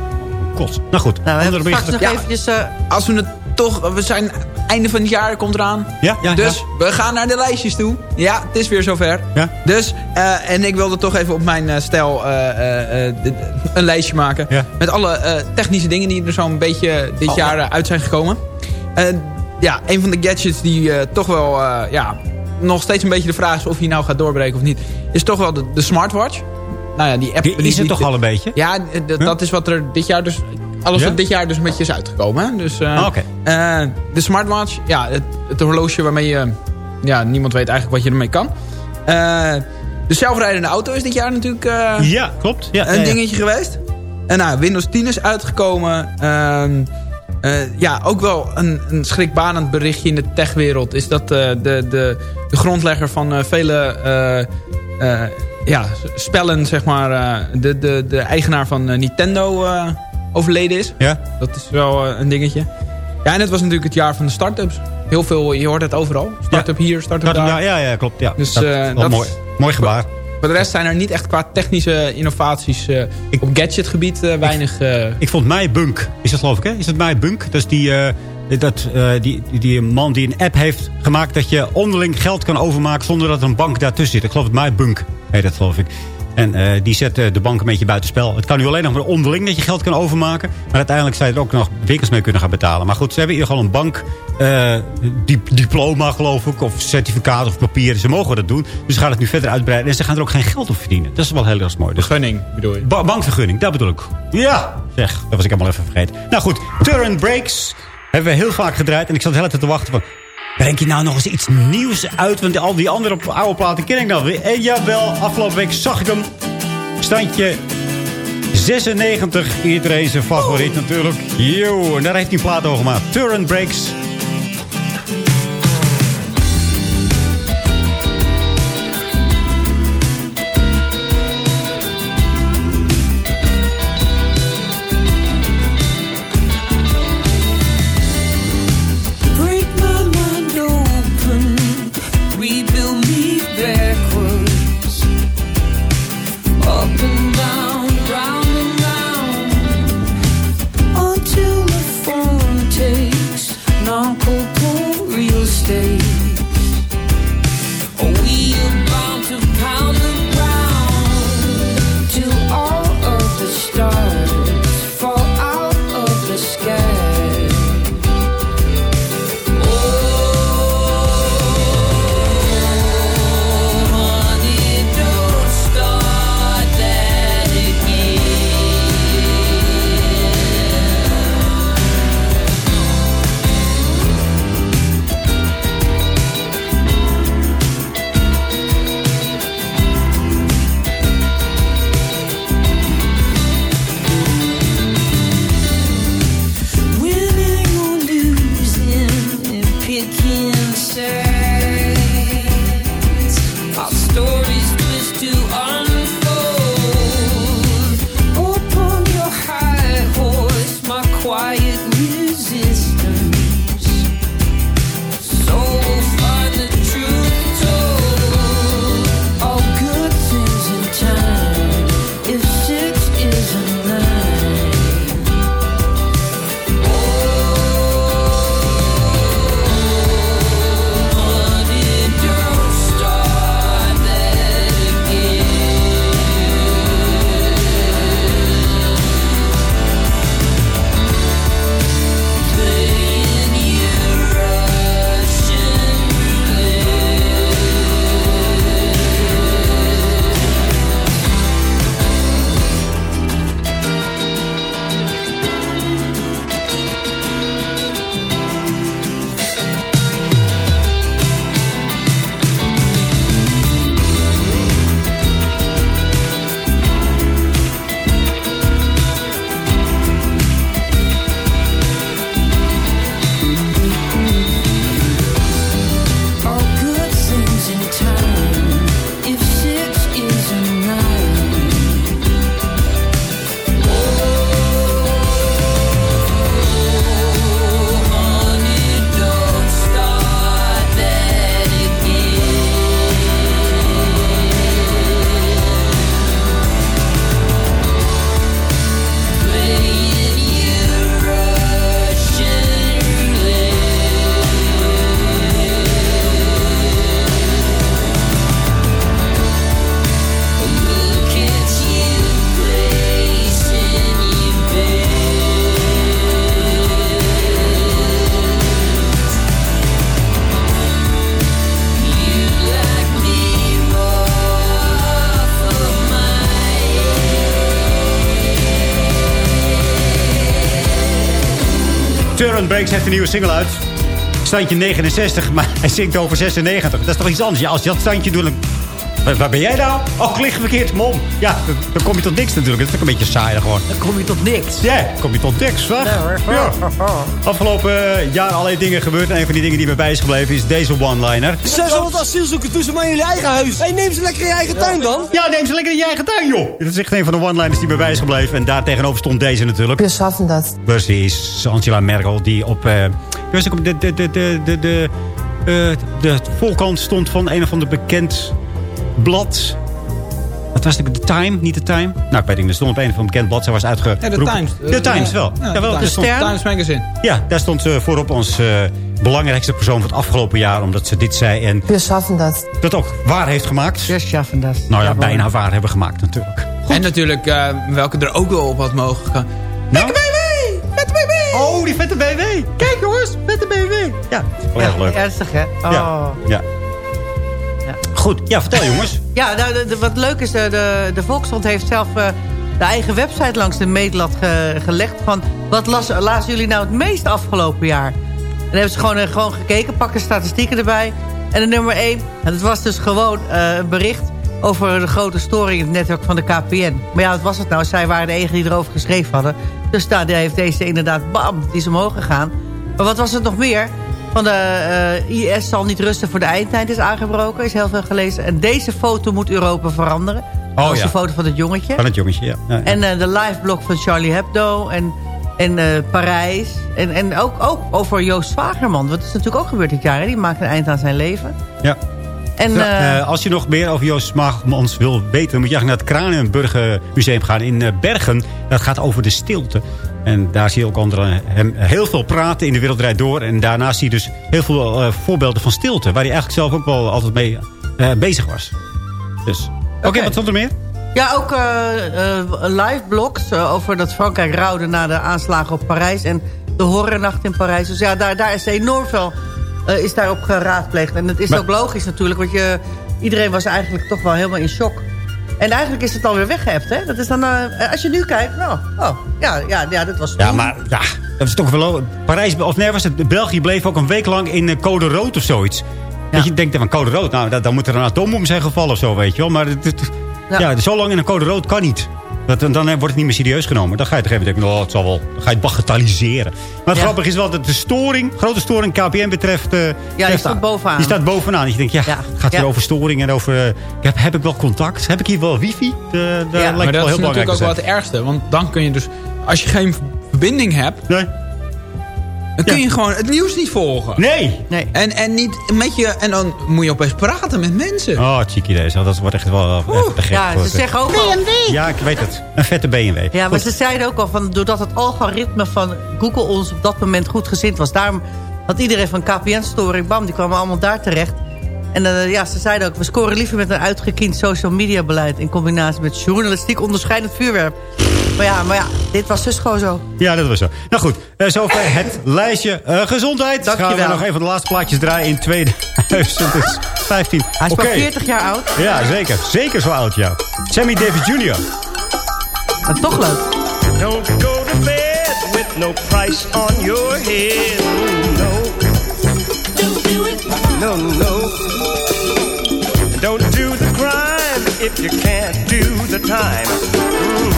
S3: Kots. Nou goed,
S5: Nou, we hebben straks nog
S6: Ja.
S5: eventjes... eh,
S6: Als we het toch... We zijn... Einde van het jaar komt eraan.
S3: Ja, ja,
S6: Dus we gaan naar de lijstjes toe. Ja, het is weer zover.
S3: Ja.
S6: Dus, eh, en ik wilde toch even op mijn eh, stijl eh, een lijstje maken.
S3: Ja.
S6: Met alle technische dingen die er zo'n beetje dit
S3: Oh.
S6: jaar uit zijn gekomen. Ja, een van de gadgets die toch wel ja, nog steeds een beetje de vraag is of hij nou gaat doorbreken of niet. Is toch wel de, de smartwatch. Nou ja, die app...
S3: Die is het toch al een beetje?
S6: Ja, dat is wat er dit jaar dus... Alles
S3: Ja?
S6: wat dit jaar dus een beetje is uitgekomen. Hè? Dus, eh,
S3: Ah,
S6: eh, de smartwatch, ja, het, het horloge waarmee je... Ja, niemand weet eigenlijk wat je ermee kan. Eh, de zelfrijdende auto is dit jaar natuurlijk
S3: Ja, klopt. Ja,
S6: een dingetje geweest. En nou, Windows 10 is uitgekomen. Ehm, eh, ja, ook wel een, een schrikbarend berichtje in de techwereld... is dat de, de, de grondlegger van vele ja, spellen, zeg maar... de, de, de eigenaar van Nintendo overleden is.
S3: Ja?
S6: Dat is wel eh, een dingetje. Ja, en het was natuurlijk het jaar van de start-ups. Heel veel, je hoort het overal. Start-up hier, start-up daar.
S3: ja, ja, ja, klopt. Ja.
S6: Dus,
S3: dat,
S6: eh, dat-
S3: mooi, mooi gebaar.
S6: Voor de rest zijn er niet echt qua technische innovaties eh, op gadgetgebied weinig... eh,
S3: Ik vond MyBunk, is dat geloof ik hè? Is het MyBunk? Dat is die, dat, die, die, man die een app heeft gemaakt... dat je onderling geld kan overmaken zonder dat er een bank daartussen zit. Ik geloof het MyBunk heet dat geloof ik. En eh, die zet eh, de bank een beetje buitenspel. Het kan nu alleen nog maar onderling dat je geld kan overmaken. Maar uiteindelijk zou je er ook nog winkels mee kunnen gaan betalen. Maar goed, ze hebben in ieder geval een bank eh, dip- diploma geloof ik. Of certificaat of papier. Ze mogen dat doen. Dus ze gaan het nu verder uitbreiden. En ze gaan er ook geen geld op verdienen. Dat is wel heel erg mooi. Dus
S6: gunning, bedoel je?
S3: Ba- bankvergunning, dat bedoel ik. Ja, zeg, dat was ik helemaal even vergeten. Nou goed, turn breaks hebben we heel vaak gedraaid. En ik zat de hele tijd te wachten van... Breng je nou nog eens iets nieuws uit? Want al die andere oude platen ken ik nou weer. En jawel, afgelopen week zag ik hem. Standje 96. Iedereen zijn favoriet natuurlijk. Yo, en daar heeft hij een plaat over gemaakt. Turn breaks. Breaks heeft een nieuwe single uit. Standje 69, maar hij zingt over 96. Dat is toch iets anders? Ja, als je dat standje doet. Waar, waar ben jij nou? Oh, ik lig verkeerd, mom. Ja, dan, dan kom je tot niks natuurlijk. Dat is ook een beetje saai gewoon.
S5: Dan kom je tot niks.
S3: Ja, dan kom je tot niks, wat? Ja. Afgelopen eh, jaar allerlei dingen gebeurd. En een van die dingen die me bij is gebleven is deze one-liner.
S12: 600 asielzoekers doen ze maar in jullie eigen huis. Hey, neem ze lekker in je eigen tuin dan.
S3: Ja, neem ze lekker in je eigen tuin, joh. Dat is echt een van de one-liners die me bij is gebleven. En daar tegenover stond deze natuurlijk.
S10: Wir schaffen das.
S3: Precies, Angela Merkel die op, eh op de, de, de, de, de, de, eh, de voorkant stond van een of ander bekend blad. Wat was het? De Time? Niet de Time? Nou, ik weet niet. Er stond op een of ander bekend blad. Zij was uitgeroepen.
S6: Ja, de Times.
S3: De Times, wel.
S6: Ja,
S3: Ja, wel.
S6: de
S3: stond-
S6: Times. Times Magazine.
S3: ja, daar stond ze voorop ons eh, belangrijkste persoon van het afgelopen jaar. Omdat ze dit zei en
S10: Wir schaffen das.
S3: dat ook waar heeft gemaakt.
S5: Wir schaffen das.
S3: Nou ja, bijna waar hebben gemaakt natuurlijk.
S6: En natuurlijk, eh, welke er ook wel op had mogen gaan.
S3: Nou? Vette BW! Oh, die vette BW! Kijk jongens, vette BW! Ja, wel erg leuk.
S5: Ernstig, hè? Oh.
S3: Ja, ja. Goed, ja, vertel jongens.
S5: Ja, nou, de- de- wat leuk is, de, de, de Volkskrant heeft zelf eh, de eigen website langs de meetlat ge- gelegd. Van wat las, lazen jullie nou het meest afgelopen jaar? En dan hebben ze gewoon, eh, gewoon gekeken, pakken statistieken erbij. En de nummer 1, en dat was dus gewoon eh, een bericht over de grote storing in het netwerk van de KPN. Maar ja, wat was het nou? Zij waren de enige die erover geschreven hadden. Dus daar heeft deze inderdaad, bam, die is omhoog gegaan. Maar wat was het nog meer? Van de eh, IS zal niet rusten voor de eindtijd is aangebroken. Is heel veel gelezen. En deze foto moet Europa veranderen. dat was
S3: Oh, ja.
S5: de foto van het jongetje.
S3: Van het jongetje, ja. ja, ja.
S5: En eh, de live blog van Charlie Hebdo. En, en eh, Parijs. En, en ook, ook over Joost Zwagerman. Wat is natuurlijk ook gebeurd dit jaar. Hè? Die maakt een eind aan zijn leven.
S3: ja.
S5: En,
S3: als je nog meer over Joost Smaagmans wil weten... dan moet je eigenlijk naar het Kranenburg Museum gaan in Bergen. Dat gaat over de stilte. En daar zie je ook onder hem heel veel praten in de wereld draait door. En daarna zie je dus heel veel eh, voorbeelden van stilte. Waar hij eigenlijk zelf ook wel altijd mee eh, bezig was. Dus. Oké, wat stond er meer?
S5: Ja, ook eh, live blogs over dat Frankrijk rouwde na de aanslagen op Parijs. En de horrornacht in Parijs. Dus ja, daar, daar is enorm veel is daarop geraadpleegd. En het is
S3: Maar-
S5: ook logisch natuurlijk. Want je, iedereen was eigenlijk toch wel helemaal in shock. En eigenlijk is het alweer weggehept. Hè? Dat is dan, eh, als je nu kijkt, nou, oh, ja, ja, ja, dat was
S3: Ja, maar ja, dat is toch wel... Parijs, of nee, was het, België bleef ook een week lang in eh, code rood of zoiets. Dat je denkt van code rood, nou, dan moet er een atoombom zijn gevallen of zo, weet je wel. Maar het, het-
S5: Ja.
S3: ja. zo lang in een code rood kan niet. Dat, dan wordt het niet meer serieus genomen. Dan ga je toch even denken, oh, het zal wel. Dan ga je het bagatelliseren. Maar het
S5: Ja.
S3: grappige is wel dat de storing, grote storing KPN betreft... eh,
S5: die
S3: betreft-
S5: staat bovenaan.
S3: Die staat bovenaan. Dat je denkt, ja,
S5: Ja.
S3: het gaat hier
S5: Ja.
S3: over storing en over... eh, heb, heb ik wel contact? Heb ik hier wel wifi? De, de,
S5: Ja.
S3: lijkt
S6: Maar
S3: wel
S6: dat
S3: heel
S6: is natuurlijk ook wel het ergste. Want dan kun je dus... Als je geen verbinding hebt...
S3: Nee.
S6: Dan kun je gewoon het nieuws niet volgen.
S3: Nee.
S5: Nee.
S6: En, en, niet met je, en dan moet je opeens praten met mensen.
S3: Oh, cheeky deze. Dat wordt echt wel echt te gek.
S5: Ja, ze
S3: het-
S5: zeggen ook al...
S3: Ja, ik weet het. Een vette BMW.
S5: Ja, maar
S3: Goed.
S5: ze zeiden ook al van doordat het algoritme van Google ons op dat moment goed gezind was. Daarom had iedereen van KPN-storing, bam, die kwamen allemaal daar terecht. En eh, ja, ze zeiden ook, we scoren liever met een uitgekiend social media beleid... in combinatie met journalistiek onderscheidend vuurwerp. Maar ja, maar ja, dit was dus gewoon zo.
S3: Ja, dat was zo. Nou goed, eh, zover het lijstje eh, gezondheid.
S5: Dankjewel.
S3: Gaan we nog even de laatste plaatjes draaien in 2015.
S5: Hij is maar 40 jaar oud.
S3: Ja, zeker. Zeker zo oud, ja. Sammy Davis Jr.
S5: Maar toch leuk.
S13: Don't go to bed with no price on your head. No. No, no. Don't do the crime if you can't do the time. Mhm.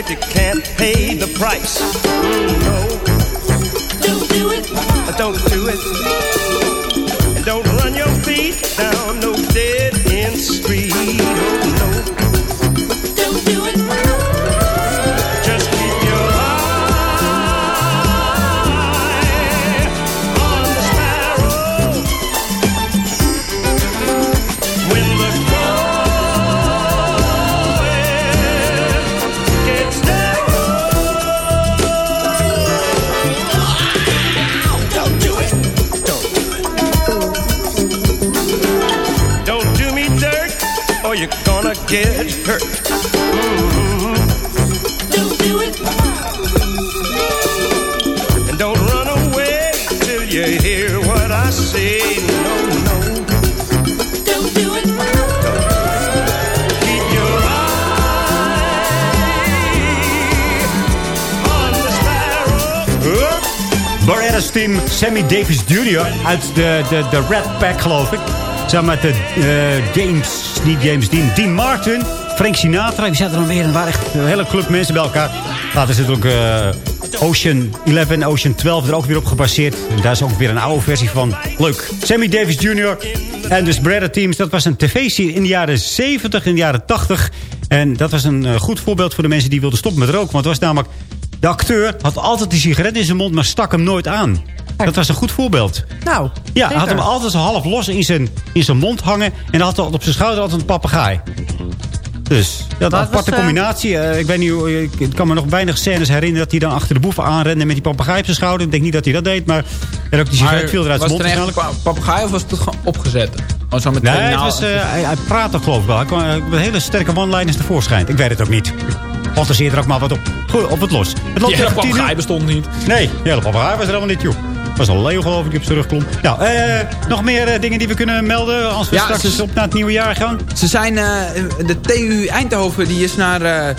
S13: If you can't pay the price. Mm, no. Don't do it. Don't do it. Get hurt. Don't do it. And don't run away till you hear what I say. No, no. Don't do it. Keep your eye on the sparrow.
S3: Barretta's team, Sammy Davis Jr. uit de, de, de Red Pack, geloof ik. Samen met de eh, James, niet James Dean, Dean Martin, Frank Sinatra. Die zaten er dan weer en er waren echt een hele club mensen bij elkaar. Later zit ook eh, Ocean 11 en Ocean 12 er ook weer op gebaseerd. En daar is ook weer een oude versie van. Leuk. Sammy Davis Jr. en dus Barretta Teams. Dat was een tv-serie in de jaren 70, in de jaren 80. En dat was een eh, goed voorbeeld voor de mensen die wilden stoppen met roken. Want het was namelijk... De acteur had altijd die sigaret in zijn mond, maar stak hem nooit aan. Dat was een goed voorbeeld.
S5: Nou,
S3: Ja, hij had hem altijd zo half los in zijn, in zijn mond hangen. En dan had hij op zijn schouder altijd een papegaai. Dus, ja, dat een
S5: het was,
S3: aparte
S5: eh,
S3: combinatie. Eh, ik weet niet, ik kan me nog weinig scènes herinneren... dat hij dan achter de boeven aanrende met die papegaai op zijn schouder. Ik denk niet dat hij dat deed, maar... En ook die sigaret viel eruit
S6: was
S3: zijn
S6: het
S3: mond
S6: een echte
S3: waarschijnlijk.
S6: pa- papegaai of was het gewoon opgezet? Gewoon zo met
S3: Nee, het was, eh, hij, hij praatte geloof ik wel. Hij kwam met hele sterke one-liners tevoorschijn. Ik weet het ook niet. Fantaseer er ook maar wat op. Goed, op het los. Het loopt tegen tien uur.
S6: papegaai bestond niet.
S3: Nee, de hele papegaai was er helemaal niet, joh. Was al Leo geloof ik die op zijn rug klom. Nou, eh, nog meer eh, dingen die we kunnen melden als we
S6: Ja,
S3: straks
S6: ze-
S3: op naar het nieuwe jaar gaan?
S6: Ze zijn, eh, de TU Eindhoven die is naar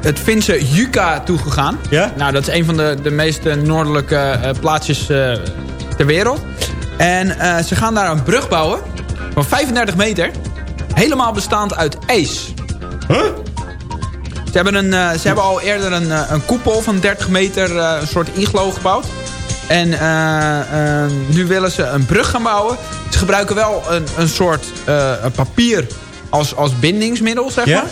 S6: het Finse Juka toegegaan.
S3: Ja?
S6: Nou, dat is een van de, de meest noordelijke plaatsjes ter wereld. En ze gaan daar een brug bouwen van 35 meter. Helemaal bestaand uit ijs.
S3: Huh?
S6: Ze hebben, een, eh, ze hebben al eerder een, eh, een koepel van 30 meter, eh, een soort iglo gebouwd. En nu willen ze een brug gaan bouwen. Ze gebruiken wel een, een soort papier als, als bindingsmiddel, zeg maar.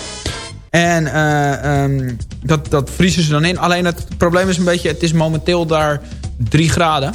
S6: En eh, ehm, dat, dat vriezen ze dan in. Alleen het probleem is een beetje, het is momenteel daar 3 graden.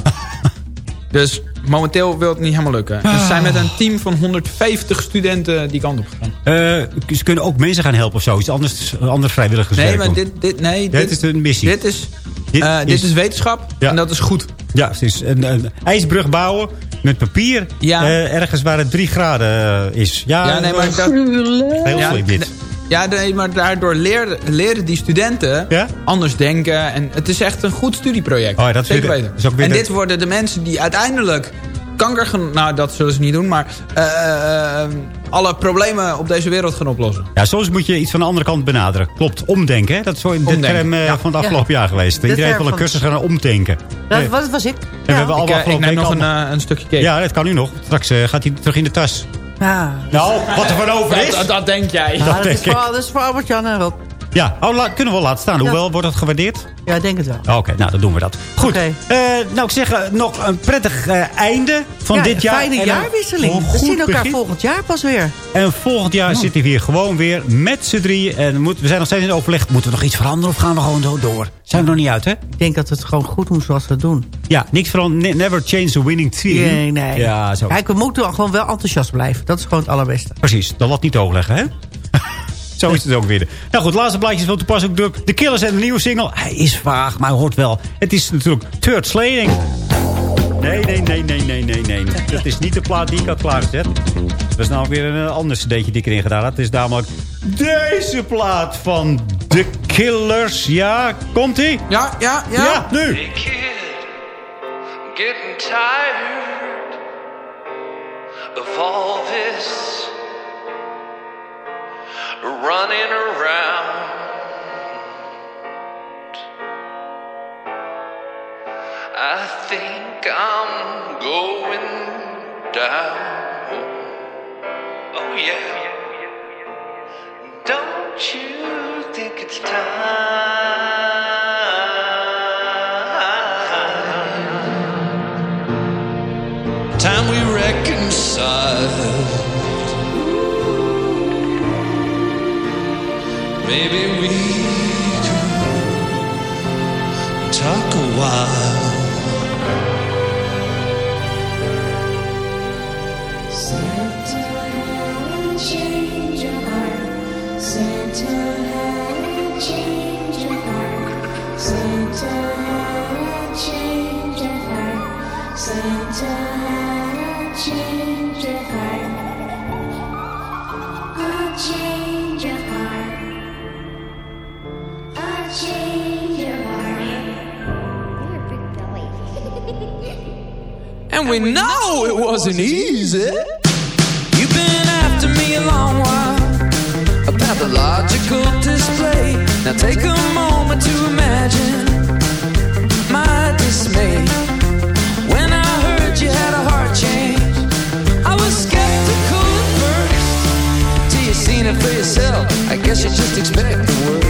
S6: dus momenteel wil het niet helemaal lukken. Ze zijn met een team van 150 studenten die kant op gegaan.
S3: Eh, ze kunnen ook mensen gaan helpen of zo. Iets anders, anders vrijwilligerswerk
S6: Nee, maar dit, dit, nee,
S3: Dit
S6: dit,
S3: is een missie.
S6: Dit is,
S3: Dit
S6: eh, dit
S3: is-
S6: is wetenschap
S3: Ja.
S6: en dat is goed.
S3: Ja, precies. Een, een ijsbrug bouwen met papier.
S6: Ja.
S3: eh, ergens waar het 3 graden is. Ja,
S6: Ja, nee, maar
S3: dat
S6: dat-
S3: heel
S6: Ja,
S3: dit.
S6: Ja, nee, maar daardoor leren, leren die studenten
S3: Ja?
S6: anders denken. En het is echt een goed studieproject.
S3: Oh ja, dat
S6: Zeker weten.
S3: is ook weer
S6: en
S3: de-
S6: dit worden de mensen die uiteindelijk kanker gaan... Nou, dat zullen ze niet doen, maar eh, eh, alle problemen op deze wereld gaan oplossen.
S3: Ja, soms moet je iets van de andere kant benaderen. Klopt, omdenken. Hè? Dat is zo in de term eh,
S6: ja.
S3: van het afgelopen jaar geweest.
S5: De
S3: Iedereen heeft wel een cursus gaan omdenken.
S5: Dat, wat was ik?
S3: En we hebben
S6: Ik,
S3: al
S6: eh, ik
S3: afgelopen
S6: neem
S3: week
S6: nog een, een stukje cake.
S3: Ja, dat kan nu nog. Straks gaat hij terug in de tas.
S5: Ja.
S3: Nou, wat er van over is.
S6: dat, dat denk jij.
S5: Ja, dat,
S3: denk
S5: is
S3: ik.
S5: voor, dat is voor Albert-Jan en Rob.
S3: Ja, oh, la- kunnen we wel laten staan. Hoewel, wordt dat gewaardeerd?
S5: Ja, ik denk het wel.
S3: Oh, Oké, nou, dan doen we dat. Goed. Eh, nou, ik zeg eh, nog een prettig eh, einde van
S5: ja,
S3: dit jaar.
S5: Fijne
S3: En een
S5: jaarwisseling. We zien elkaar
S3: begin.
S5: volgend jaar pas weer.
S3: En volgend jaar zitten we hier gewoon weer met z'n drieën. En moet, we zijn nog steeds in overleg. Moeten we nog iets veranderen of gaan we gewoon zo door? Zijn we nog niet uit, hè?
S5: Ik denk dat we het gewoon goed doen zoals we het doen.
S3: Ja, niks veranderen. Ne- Never change the winning team.
S5: Nee, nee.
S3: Ja, zo.
S5: Kijk, we moeten gewoon wel enthousiast blijven. Dat is gewoon het allerbeste.
S3: Precies, de lat niet hoog leggen, hè? Zo is het ook weer. Nou goed, laatste blaadjes van toepasselijk ook. De Killers en een nieuwe single. Hij is vaag, maar hij hoort wel. Het is natuurlijk Third Slaying. Nee, nee, nee, nee, nee, nee, nee. Dat is niet de plaat die ik had klaargezet. Dat is nou weer een ander cd'tje die ik erin gedaan had. Het is namelijk deze plaat van The Killers. Ja, komt-ie?
S6: Ja, ja, ja.
S3: Ja, nu.
S4: Hey kid, I'm getting tired of all this running around. I think I'm going down. Oh, yeah. Don't you think
S13: it's time?
S10: time we reconcile Maybe we could talk a while. And we know it wasn't easy. You've been after me a long while, a pathological display. Now take a moment to imagine my dismay. When I heard you had a heart change, I was skeptical at first. Till you seen it for yourself, I guess you just expect the worst.